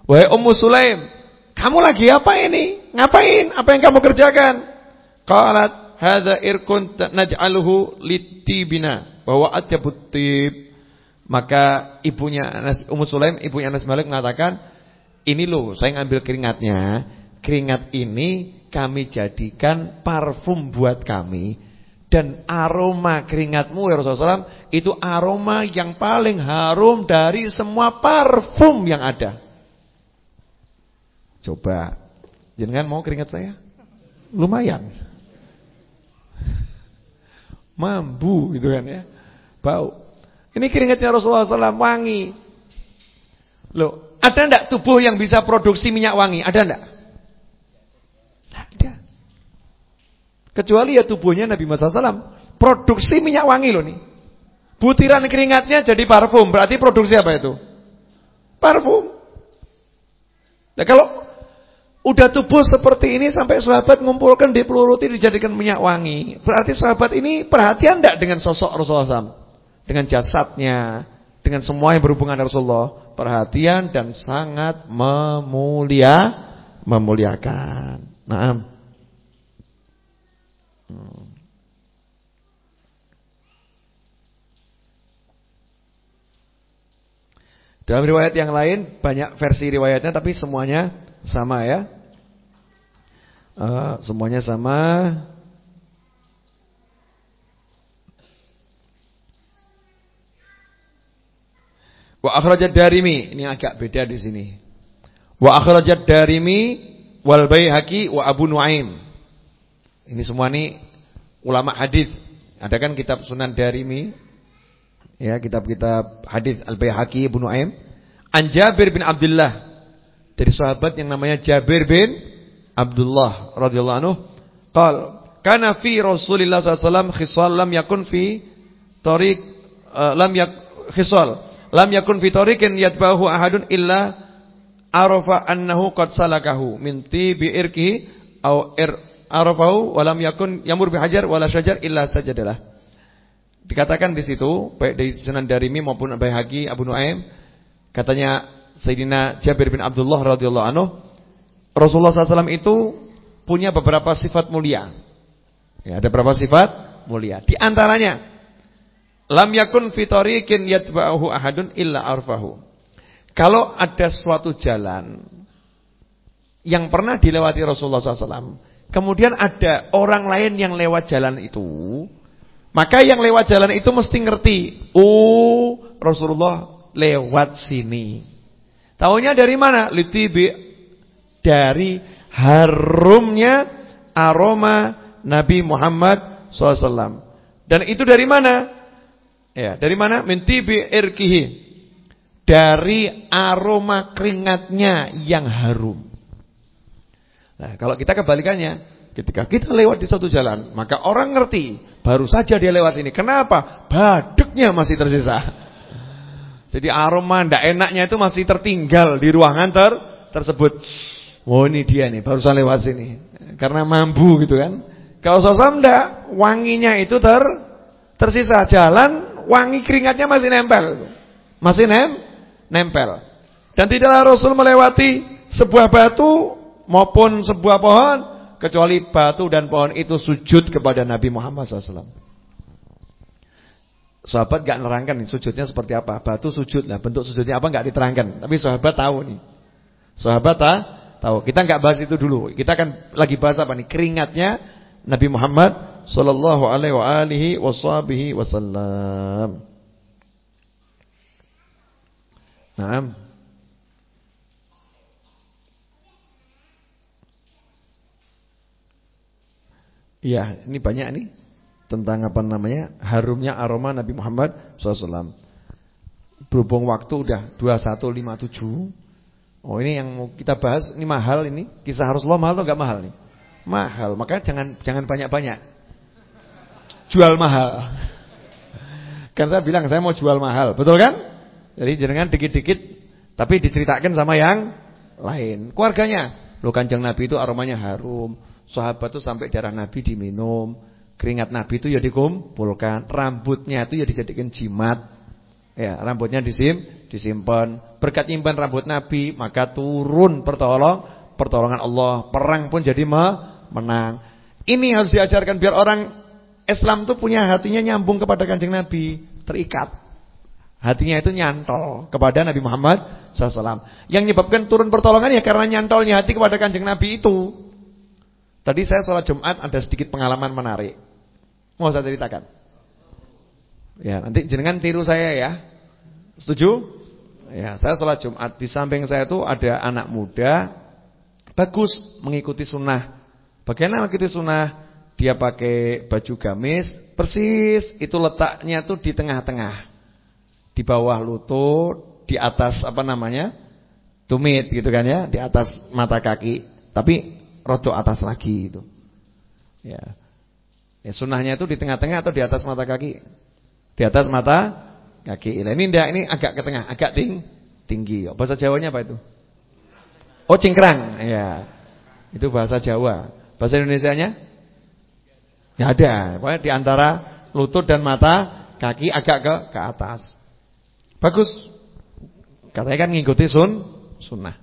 Wahai Ummu Sulaim, kamu lagi apa ini? Ngapain? Apa yang kamu kerjakan? Qalat hadza irkun naj'aluhu litibina bahwa atyabut tib. Maka ibunya Anas Ummu Sulaim, ibunya Anas Malik mengatakan, "Ini loh, saya ngambil keringatnya. Keringat ini kami jadikan parfum buat kami." Dan aroma keringatmu ya Rasulullah SAW Itu aroma yang paling harum dari semua parfum yang ada Coba Jangan mau keringat saya? Lumayan Mambu gitu kan ya Bau Ini keringatnya Rasulullah SAW wangi Loh Ada enggak tubuh yang bisa produksi minyak wangi? Ada enggak? Ada. Kecuali ya tubuhnya Nabi Muhammad SAW produksi minyak wangi loh nih. Butiran keringatnya jadi parfum. Berarti produksi apa itu? Parfum. Nah kalau udah tubuh seperti ini sampai sahabat mengumpulkan di peluruti dijadikan minyak wangi. Berarti sahabat ini perhatian enggak dengan sosok Rasulullah SAW? Dengan jasadnya, dengan semua yang berhubungan dengan Rasulullah. Perhatian dan sangat memulia, memuliakan. Nah, Hmm. Dalam riwayat yang lain banyak versi riwayatnya tapi semuanya sama ya. Uh, semuanya sama. Wa akhrajat Darimi, ini agak beda di sini. Wa akhrajat Darimi wal Baihaqi wa Abu Nuaim. Ini semua nih ulama hadis. Ada kan kitab Sunan Darimi. Ya, kitab-kitab hadis Al-Baihaqi Ibnu Aim. An Jabir bin Abdullah. Dari sahabat yang namanya Jabir bin Abdullah radhiyallahu anhu, qal kana fi Rasulillah sallallahu alaihi wasallam khisal lam yakun fi tariq uh, lam yak khisal lam yakun fi tariqin yatbahu ahadun illa arafa annahu qad salakahu min tibi irkihi au ir arafahu walam yakun yamur bihajar wala syajar illa sajadalah. Dikatakan di situ baik dari Sunan Darimi maupun Baihaqi Abu Nuaim katanya Sayyidina Jabir bin Abdullah radhiyallahu anhu Rasulullah SAW itu punya beberapa sifat mulia. Ya, ada beberapa sifat mulia. Di antaranya lam yakun fi tariqin yatba'uhu ahadun illa arfahu. Kalau ada suatu jalan yang pernah dilewati Rasulullah SAW Kemudian ada orang lain yang lewat jalan itu. Maka yang lewat jalan itu mesti ngerti. Oh Rasulullah lewat sini. Tahunya dari mana? Litibi dari harumnya aroma Nabi Muhammad SAW. Dan itu dari mana? Ya, dari mana? Mintibi irkihi. Dari aroma keringatnya yang harum. Nah, kalau kita kebalikannya, ketika kita lewat di suatu jalan, maka orang ngerti, baru saja dia lewat sini. Kenapa? Baduknya masih tersisa. Jadi aroma ndak enaknya itu masih tertinggal di ruangan ter tersebut. Oh ini dia nih, barusan lewat sini. Karena mampu gitu kan. Kalau sosok ndak, wanginya itu ter tersisa. Jalan, wangi keringatnya masih nempel. Masih nem nempel. Dan tidaklah Rasul melewati sebuah batu maupun sebuah pohon kecuali batu dan pohon itu sujud kepada Nabi Muhammad SAW. Sahabat gak nerangkan nih sujudnya seperti apa. Batu sujud lah, bentuk sujudnya apa gak diterangkan. Tapi sahabat tahu nih. Sahabat tak tahu. Kita gak bahas itu dulu. Kita akan lagi bahas apa nih? Keringatnya Nabi Muhammad sallallahu alaihi wasallam. Nah, Iya, ini banyak nih tentang apa namanya harumnya aroma Nabi Muhammad SAW. Berhubung waktu udah 2157. Oh ini yang mau kita bahas ini mahal ini kisah Rasulullah mahal atau enggak mahal nih? Mahal, maka jangan jangan banyak-banyak. Jual mahal. Kan saya bilang saya mau jual mahal, betul kan? Jadi jangan dikit-dikit tapi diceritakan sama yang lain. Keluarganya, lo kanjeng Nabi itu aromanya harum. Sahabat itu sampai darah Nabi diminum, keringat Nabi itu ya dikumpulkan, rambutnya itu ya dijadikan jimat. Ya, rambutnya disim, disimpan. Berkat nyimpan rambut Nabi, maka turun pertolong, pertolongan Allah. Perang pun jadi menang. Ini harus diajarkan biar orang Islam itu punya hatinya nyambung kepada Kanjeng Nabi, terikat. Hatinya itu nyantol kepada Nabi Muhammad SAW. Yang menyebabkan turun pertolongan ya karena nyantolnya hati kepada Kanjeng Nabi itu. Tadi saya sholat Jumat ada sedikit pengalaman menarik. Mau saya ceritakan? Ya, nanti jenengan tiru saya ya. Setuju? Ya, saya sholat Jumat di samping saya itu ada anak muda bagus mengikuti sunnah. Bagaimana mengikuti sunnah? Dia pakai baju gamis persis itu letaknya tuh di tengah-tengah. Di bawah lutut, di atas apa namanya? tumit gitu kan ya, di atas mata kaki, tapi rodo atas lagi itu. Ya. Ya sunnahnya itu di tengah-tengah atau di atas mata kaki? Di atas mata kaki. Nah, ini ini agak ke tengah, agak ting tinggi. Bahasa Jawanya apa itu? Oh, cingkrang. Ya. Itu bahasa Jawa. Bahasa Indonesianya? Ya ada. Pokoknya di antara lutut dan mata kaki agak ke ke atas. Bagus. Katanya kan ngikuti sun sunnah.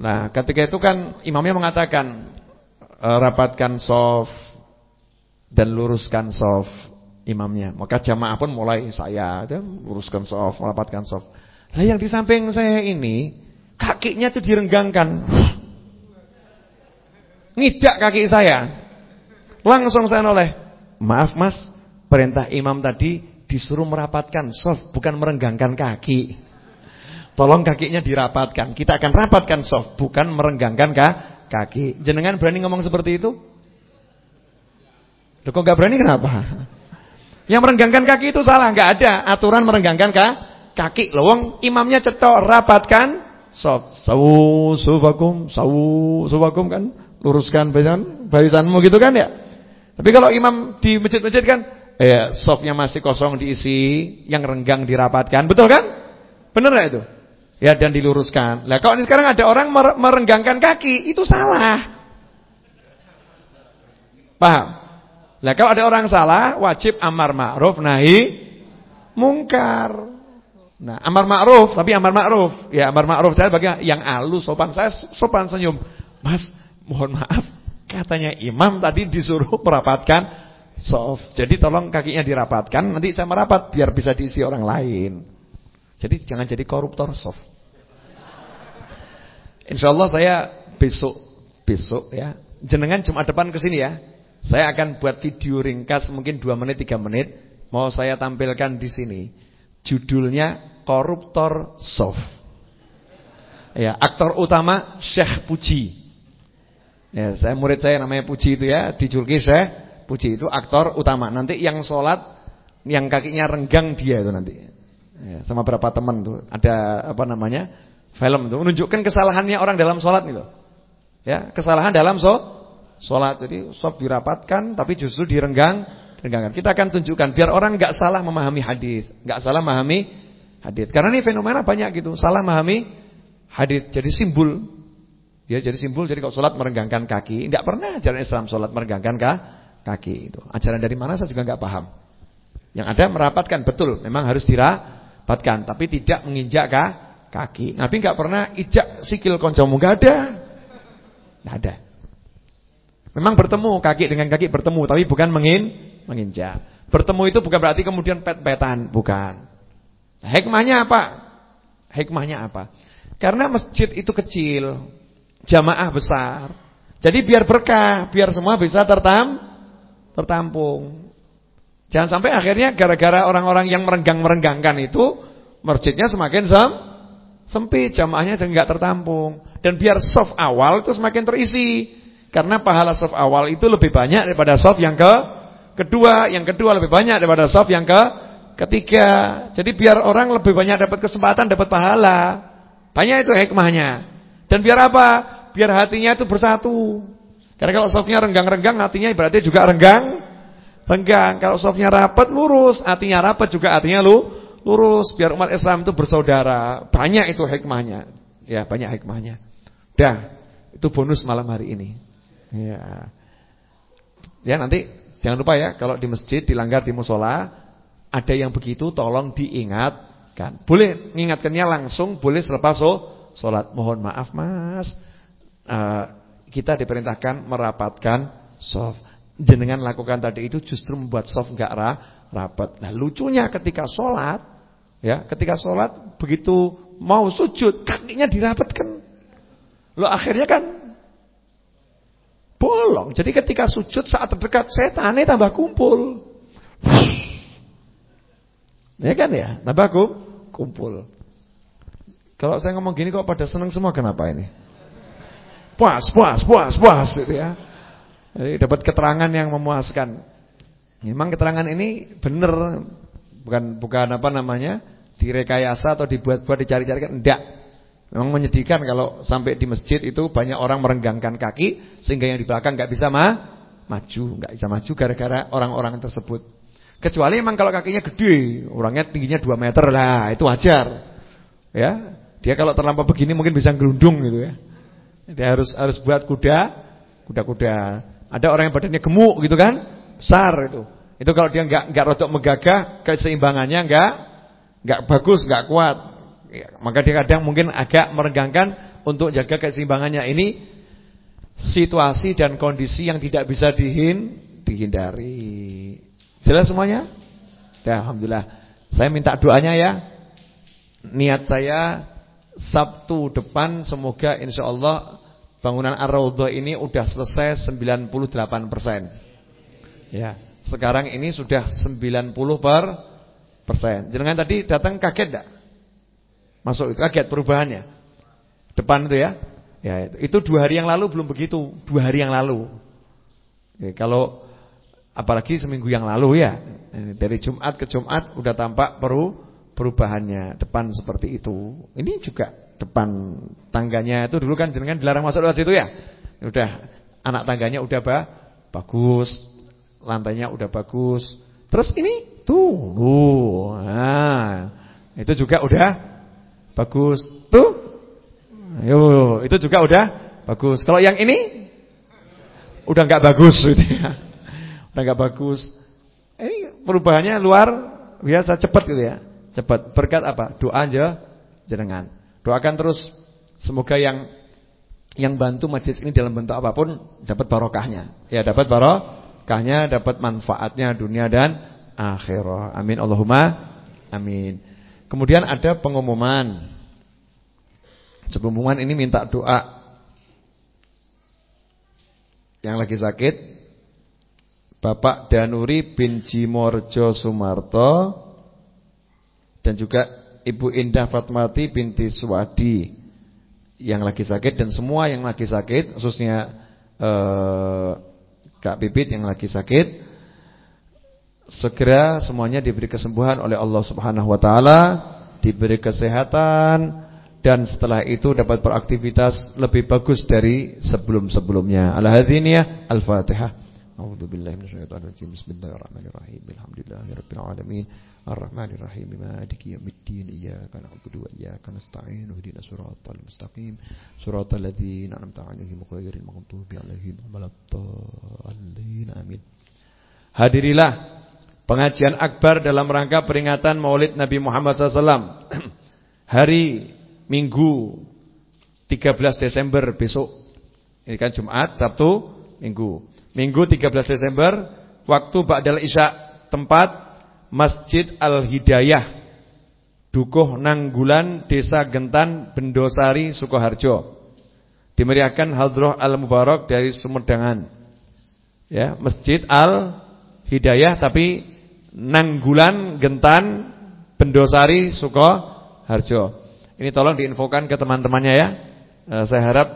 Nah, ketika itu kan imamnya mengatakan e, rapatkan soft dan luruskan soft imamnya. Maka jamaah pun mulai saya luruskan soft, rapatkan soft. Nah, yang di samping saya ini kakinya tuh direnggangkan. Ngidak kaki saya. Langsung saya noleh. Maaf Mas, perintah imam tadi disuruh merapatkan soft, bukan merenggangkan kaki. Tolong kakinya dirapatkan. Kita akan rapatkan soft, bukan merenggangkan kaki. Jenengan berani ngomong seperti itu? Loh, kok gak berani kenapa? Yang merenggangkan kaki itu salah, nggak ada aturan merenggangkan kaki. Loh, imamnya cetok rapatkan soft. Sawu sufakum, sawu sufakum kan, luruskan barisan barisanmu gitu kan ya. Tapi kalau imam di masjid-masjid kan eh softnya masih kosong diisi, yang renggang dirapatkan, betul kan? Benar enggak itu? Ya dan diluruskan. Lah kalau sekarang ada orang merenggangkan kaki, itu salah. Paham? Lah kalau ada orang salah, wajib amar ma'ruf nahi mungkar. Nah, amar ma'ruf, tapi amar ma'ruf. Ya, amar ma'ruf saya bagi yang halus, sopan. Saya sopan senyum. Mas, mohon maaf, katanya imam tadi disuruh merapatkan soft. Jadi tolong kakinya dirapatkan, nanti saya merapat biar bisa diisi orang lain. Jadi jangan jadi koruptor soft. Insya Allah saya besok besok ya. Jenengan Jumat depan ke sini ya. Saya akan buat video ringkas mungkin 2 menit 3 menit mau saya tampilkan di sini. Judulnya Koruptor Soft. Ya, aktor utama Syekh Puji. Ya, saya murid saya namanya Puji itu ya, dijuluki Syekh Puji itu aktor utama. Nanti yang sholat, yang kakinya renggang dia itu nanti. Ya, sama berapa teman tuh. Ada apa namanya? Film itu menunjukkan kesalahannya orang dalam sholat itu. Ya, kesalahan dalam so, sholat. Jadi sholat dirapatkan, tapi justru direnggang, renggangkan. Kita akan tunjukkan biar orang nggak salah memahami hadis, nggak salah memahami hadis. Karena ini fenomena banyak gitu, salah memahami hadis. Jadi simbol, ya jadi simbol. Jadi kalau sholat merenggangkan kaki, tidak pernah ajaran Islam sholat merenggangkan kaki kaki itu. Ajaran dari mana saya juga nggak paham. Yang ada merapatkan betul, memang harus dirapatkan, tapi tidak menginjak kaki. Nabi nggak pernah ijak sikil koncomu, nggak ada, nggak ada. Memang bertemu kaki dengan kaki bertemu, tapi bukan mengin menginjak. Bertemu itu bukan berarti kemudian pet-petan, bukan. Hikmahnya apa? Hikmahnya apa? Karena masjid itu kecil, jamaah besar. Jadi biar berkah, biar semua bisa tertam tertampung. Jangan sampai akhirnya gara-gara orang-orang yang merenggang-merenggangkan itu masjidnya semakin sem sempit, jamaahnya nggak tertampung. Dan biar soft awal itu semakin terisi. Karena pahala soft awal itu lebih banyak daripada soft yang ke kedua, yang kedua lebih banyak daripada soft yang ke ketiga. Jadi biar orang lebih banyak dapat kesempatan, dapat pahala. Banyak itu hikmahnya. Dan biar apa? Biar hatinya itu bersatu. Karena kalau softnya renggang-renggang hatinya berarti juga renggang renggang. Kalau softnya rapat lurus, hatinya rapat juga artinya lu lurus. Biar umat Islam itu bersaudara. Banyak itu hikmahnya. Ya, banyak hikmahnya. Dah, itu bonus malam hari ini. Ya. Ya, nanti jangan lupa ya kalau di masjid dilanggar di musola ada yang begitu tolong diingatkan. Boleh mengingatkannya langsung, boleh selepas sholat. Mohon maaf Mas. Uh, kita diperintahkan merapatkan soft. Jenengan lakukan tadi itu justru membuat soft enggak ra, rapat. Nah, lucunya ketika sholat, ya, ketika sholat begitu mau sujud kakinya dirapatkan. Lo akhirnya kan bolong. Jadi ketika sujud saat terdekat setannya tambah kumpul. Ya kan ya, tambah kumpul. Kalau saya ngomong gini kok pada senang semua kenapa ini? puas, puas, puas, puas gitu ya. Jadi dapat keterangan yang memuaskan. Memang keterangan ini benar bukan bukan apa namanya? direkayasa atau dibuat-buat dicari-cari kan enggak. Memang menyedihkan kalau sampai di masjid itu banyak orang merenggangkan kaki sehingga yang di belakang nggak bisa ma maju, nggak bisa maju gara-gara orang-orang tersebut. Kecuali memang kalau kakinya gede, orangnya tingginya 2 meter lah, itu wajar. Ya, dia kalau terlampau begini mungkin bisa gelundung gitu ya. Dia harus harus buat kuda, kuda-kuda. Ada orang yang badannya gemuk gitu kan, besar itu. Itu kalau dia nggak nggak rotok megagah, keseimbangannya nggak nggak bagus, nggak kuat. Ya, maka dia kadang mungkin agak merenggangkan untuk jaga keseimbangannya. Ini situasi dan kondisi yang tidak bisa dihin, dihindari. Jelas semuanya? Ya, Alhamdulillah. Saya minta doanya ya. Niat saya Sabtu depan semoga insya Allah bangunan Ar-Raudhah ini udah selesai 98%. Ya, sekarang ini sudah 90 per persen. Jangan tadi datang kaget enggak? Masuk itu kaget perubahannya. Depan itu ya. Ya itu, itu dua hari yang lalu belum begitu. Dua hari yang lalu. Ya, kalau apalagi seminggu yang lalu ya. Dari Jumat ke Jumat udah tampak peru perubahannya. Depan seperti itu. Ini juga depan tangganya itu dulu kan jenengan dilarang masuk lewat situ ya. Udah anak tangganya udah ba bagus. Lantainya udah bagus. Terus ini tuh. Nah, itu juga udah Bagus. Tuh. Yo, itu juga udah bagus. Kalau yang ini udah nggak bagus gitu ya. Udah nggak bagus. Ini perubahannya luar biasa cepat gitu ya. Cepat. Berkat apa? Doa aja jenengan. Doakan terus semoga yang yang bantu majlis ini dalam bentuk apa pun dapat barokahnya. Ya, dapat barokahnya, dapat manfaatnya dunia dan akhirat. Amin Allahumma amin. Kemudian ada pengumuman. Pengumuman ini minta doa. Yang lagi sakit Bapak Danuri bin Jimorjo Sumarto dan juga Ibu Indah Fatmati binti Suwadi yang lagi sakit dan semua yang lagi sakit khususnya eh, Kak Bibit yang lagi sakit segera semuanya diberi kesembuhan oleh Allah Subhanahu wa taala, diberi kesehatan dan setelah itu dapat beraktivitas lebih bagus dari sebelum-sebelumnya. Al-hadziniyah Al-Fatihah. A'udzu billahi minasyaitonir rajim. Bismillahirrahmanirrahim. Alhamdulillahirabbil alamin. Arrahmanirrahim. Maliki yaumiddin. Iyyaka na'budu wa iyyaka nasta'in. Ihdinas siratal mustaqim. Siratal ladzina an'amta 'alaihim ghairil maghdubi 'alaihim waladdallin. Amin. Hadirilah pengajian akbar dalam rangka peringatan Maulid Nabi Muhammad SAW hari Minggu 13 Desember besok. Ini kan Jumat, Sabtu, Minggu. Minggu 13 Desember waktu Ba'dal Isya tempat Masjid Al-Hidayah Dukuh Nanggulan Desa Gentan Bendosari Sukoharjo. Dimeriahkan Hadroh Al-Mubarak dari Sumedang. Ya, Masjid Al-Hidayah tapi Nanggulan, Gentan, Bendosari, Suko, Harjo. Ini tolong diinfokan ke teman-temannya ya. E, saya harap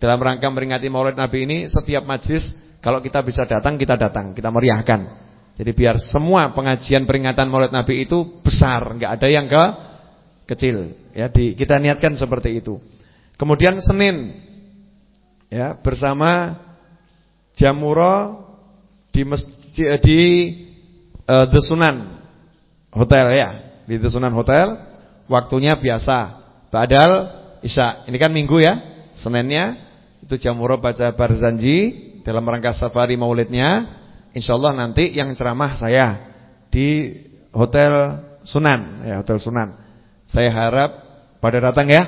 dalam rangka meringati Maulid Nabi ini setiap majlis kalau kita bisa datang kita datang, kita meriahkan. Jadi biar semua pengajian peringatan Maulid Nabi itu besar, nggak ada yang ke kecil. Ya, di, kita niatkan seperti itu. Kemudian Senin ya bersama Jamuro di masjid di uh, The Sunan Hotel ya, di The Sunan Hotel waktunya biasa. Padahal Isya. Ini kan Minggu ya. Seninnya itu jam baca barzanji dalam rangka safari Maulidnya. Insyaallah nanti yang ceramah saya di Hotel Sunan, ya Hotel Sunan. Saya harap pada datang ya.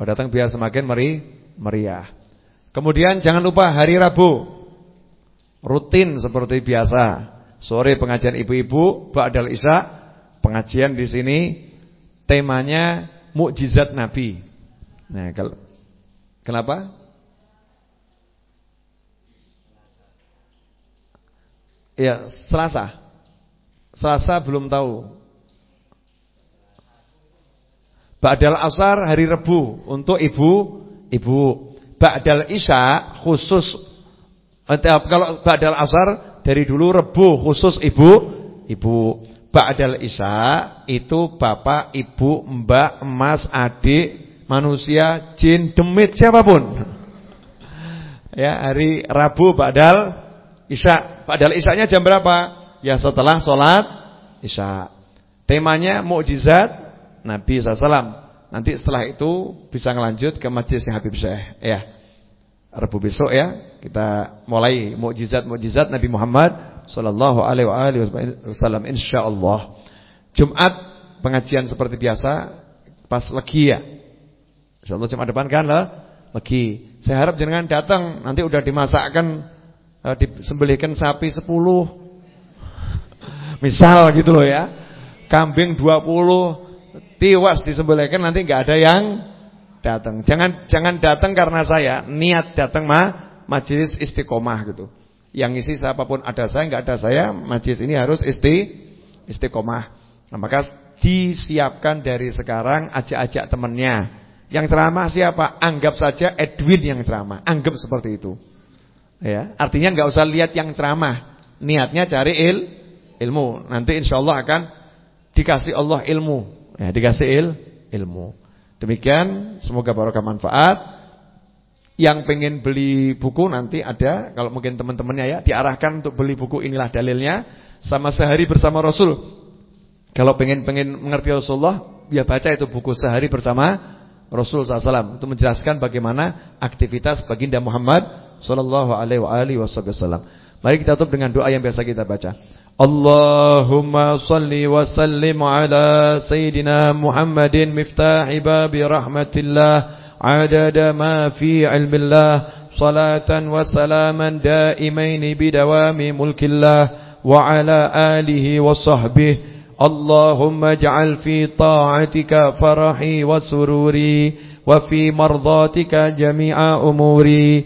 Pada datang biar semakin meri meriah. Kemudian jangan lupa hari Rabu rutin seperti biasa Sore pengajian ibu-ibu, ba'dal isya pengajian di sini temanya mukjizat Nabi. Nah, kalau kenapa? Ya, Selasa. Selasa belum tahu. Ba'dal asar hari Rebu untuk ibu ibu. Ba'dal isya khusus eh, kalau ba'dal asar dari dulu rebu khusus ibu ibu Ba'dal Isya itu bapak, ibu, mbak, emas, adik, manusia, jin, demit siapa pun. Ya, hari Rabu padahal Isya. Padahal Isyanya jam berapa? Ya setelah sholat Isya. Temanya mukjizat Nabi SAW. Nanti setelah itu bisa ngelanjut ke majelisnya Habib Syekh. Ya. Rabu besok ya kita mulai mukjizat-mukjizat Nabi Muhammad sallallahu alaihi wasallam insyaallah. Jumat pengajian seperti biasa pas legi ya. Insyaallah Jumat depan kan lah legi. Saya harap jangan datang nanti udah dimasakkan uh, disembelihkan sapi 10. Misal gitu loh ya. Kambing 20 tiwas disembelihkan nanti enggak ada yang datang. Jangan jangan datang karena saya, niat datang mah majelis istiqomah gitu. Yang isi siapa pun ada saya, enggak ada saya, majelis ini harus isti istiqomah. Nah, maka disiapkan dari sekarang ajak-ajak temannya. Yang ceramah siapa? Anggap saja Edwin yang ceramah. Anggap seperti itu. Ya, artinya enggak usah lihat yang ceramah. Niatnya cari il ilmu. Nanti insya Allah akan dikasih Allah ilmu. Ya, dikasih il ilmu. Demikian semoga barokah manfaat. Yang pengen beli buku nanti ada kalau mungkin teman-temannya ya diarahkan untuk beli buku inilah dalilnya sama sehari bersama Rasul. Kalau pengen pengen mengerti Rasulullah, ya baca itu buku sehari bersama Rasul SAW untuk menjelaskan bagaimana aktivitas baginda Muhammad Sallallahu Alaihi Wasallam. Mari kita tutup dengan doa yang biasa kita baca. اللهم صل وسلم على سيدنا محمد مفتاح باب رحمة الله عدد ما في علم الله صلاة وسلاما دائمين بدوام ملك الله وعلى آله وصحبه اللهم اجعل في طاعتك فرحي وسروري وفي مرضاتك جميع أموري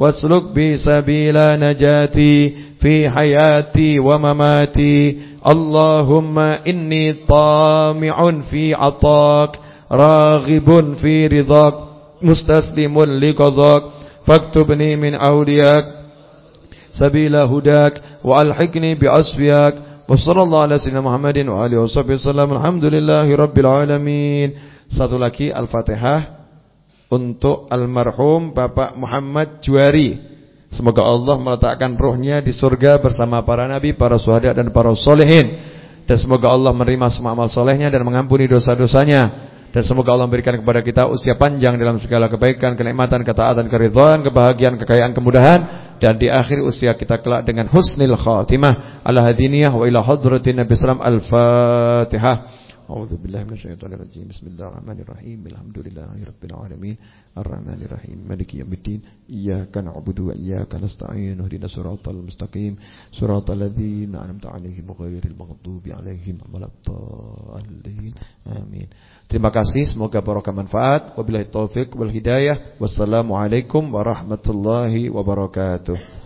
واسلك بي سبيل نجاتي في حياتي ومماتي اللهم إني طامع في عطاك راغب في رضاك مستسلم لقضاك فاكتبني من أولياك سبيل هداك وألحقني بأصفياك وصلى الله على سيدنا محمد وآله وصحبه وسلم الحمد لله رب العالمين satu lagi Al-Fatihah untuk almarhum Bapak Muhammad Juari Semoga Allah meletakkan rohnya di surga bersama para nabi, para suhada dan para solehin. Dan semoga Allah menerima semua amal solehnya dan mengampuni dosa-dosanya. Dan semoga Allah memberikan kepada kita usia panjang dalam segala kebaikan, kenikmatan, ketaatan, keridhaan, kebahagiaan, kekayaan, kemudahan. Dan di akhir usia kita kelak dengan husnil khatimah. Ala hadiniyah wa ila hadratin Nabi Sallam al-Fatihah. A'udzu billahi minasyaitonir rajim. Bismillahirrahmanirrahim. Alhamdulillahirabbil alamin. Arrahmanirrahim. Maliki yaumiddin. Iyyaka na'budu wa iyyaka nasta'in. Ihdinas siratal mustaqim. Siratal ladzina an'amta 'alaihim ghairil maghdubi 'alaihim waladdallin. Amin. Terima kasih, semoga barokah manfaat. Wabillahi taufik wal hidayah. Wassalamualaikum warahmatullahi wabarakatuh.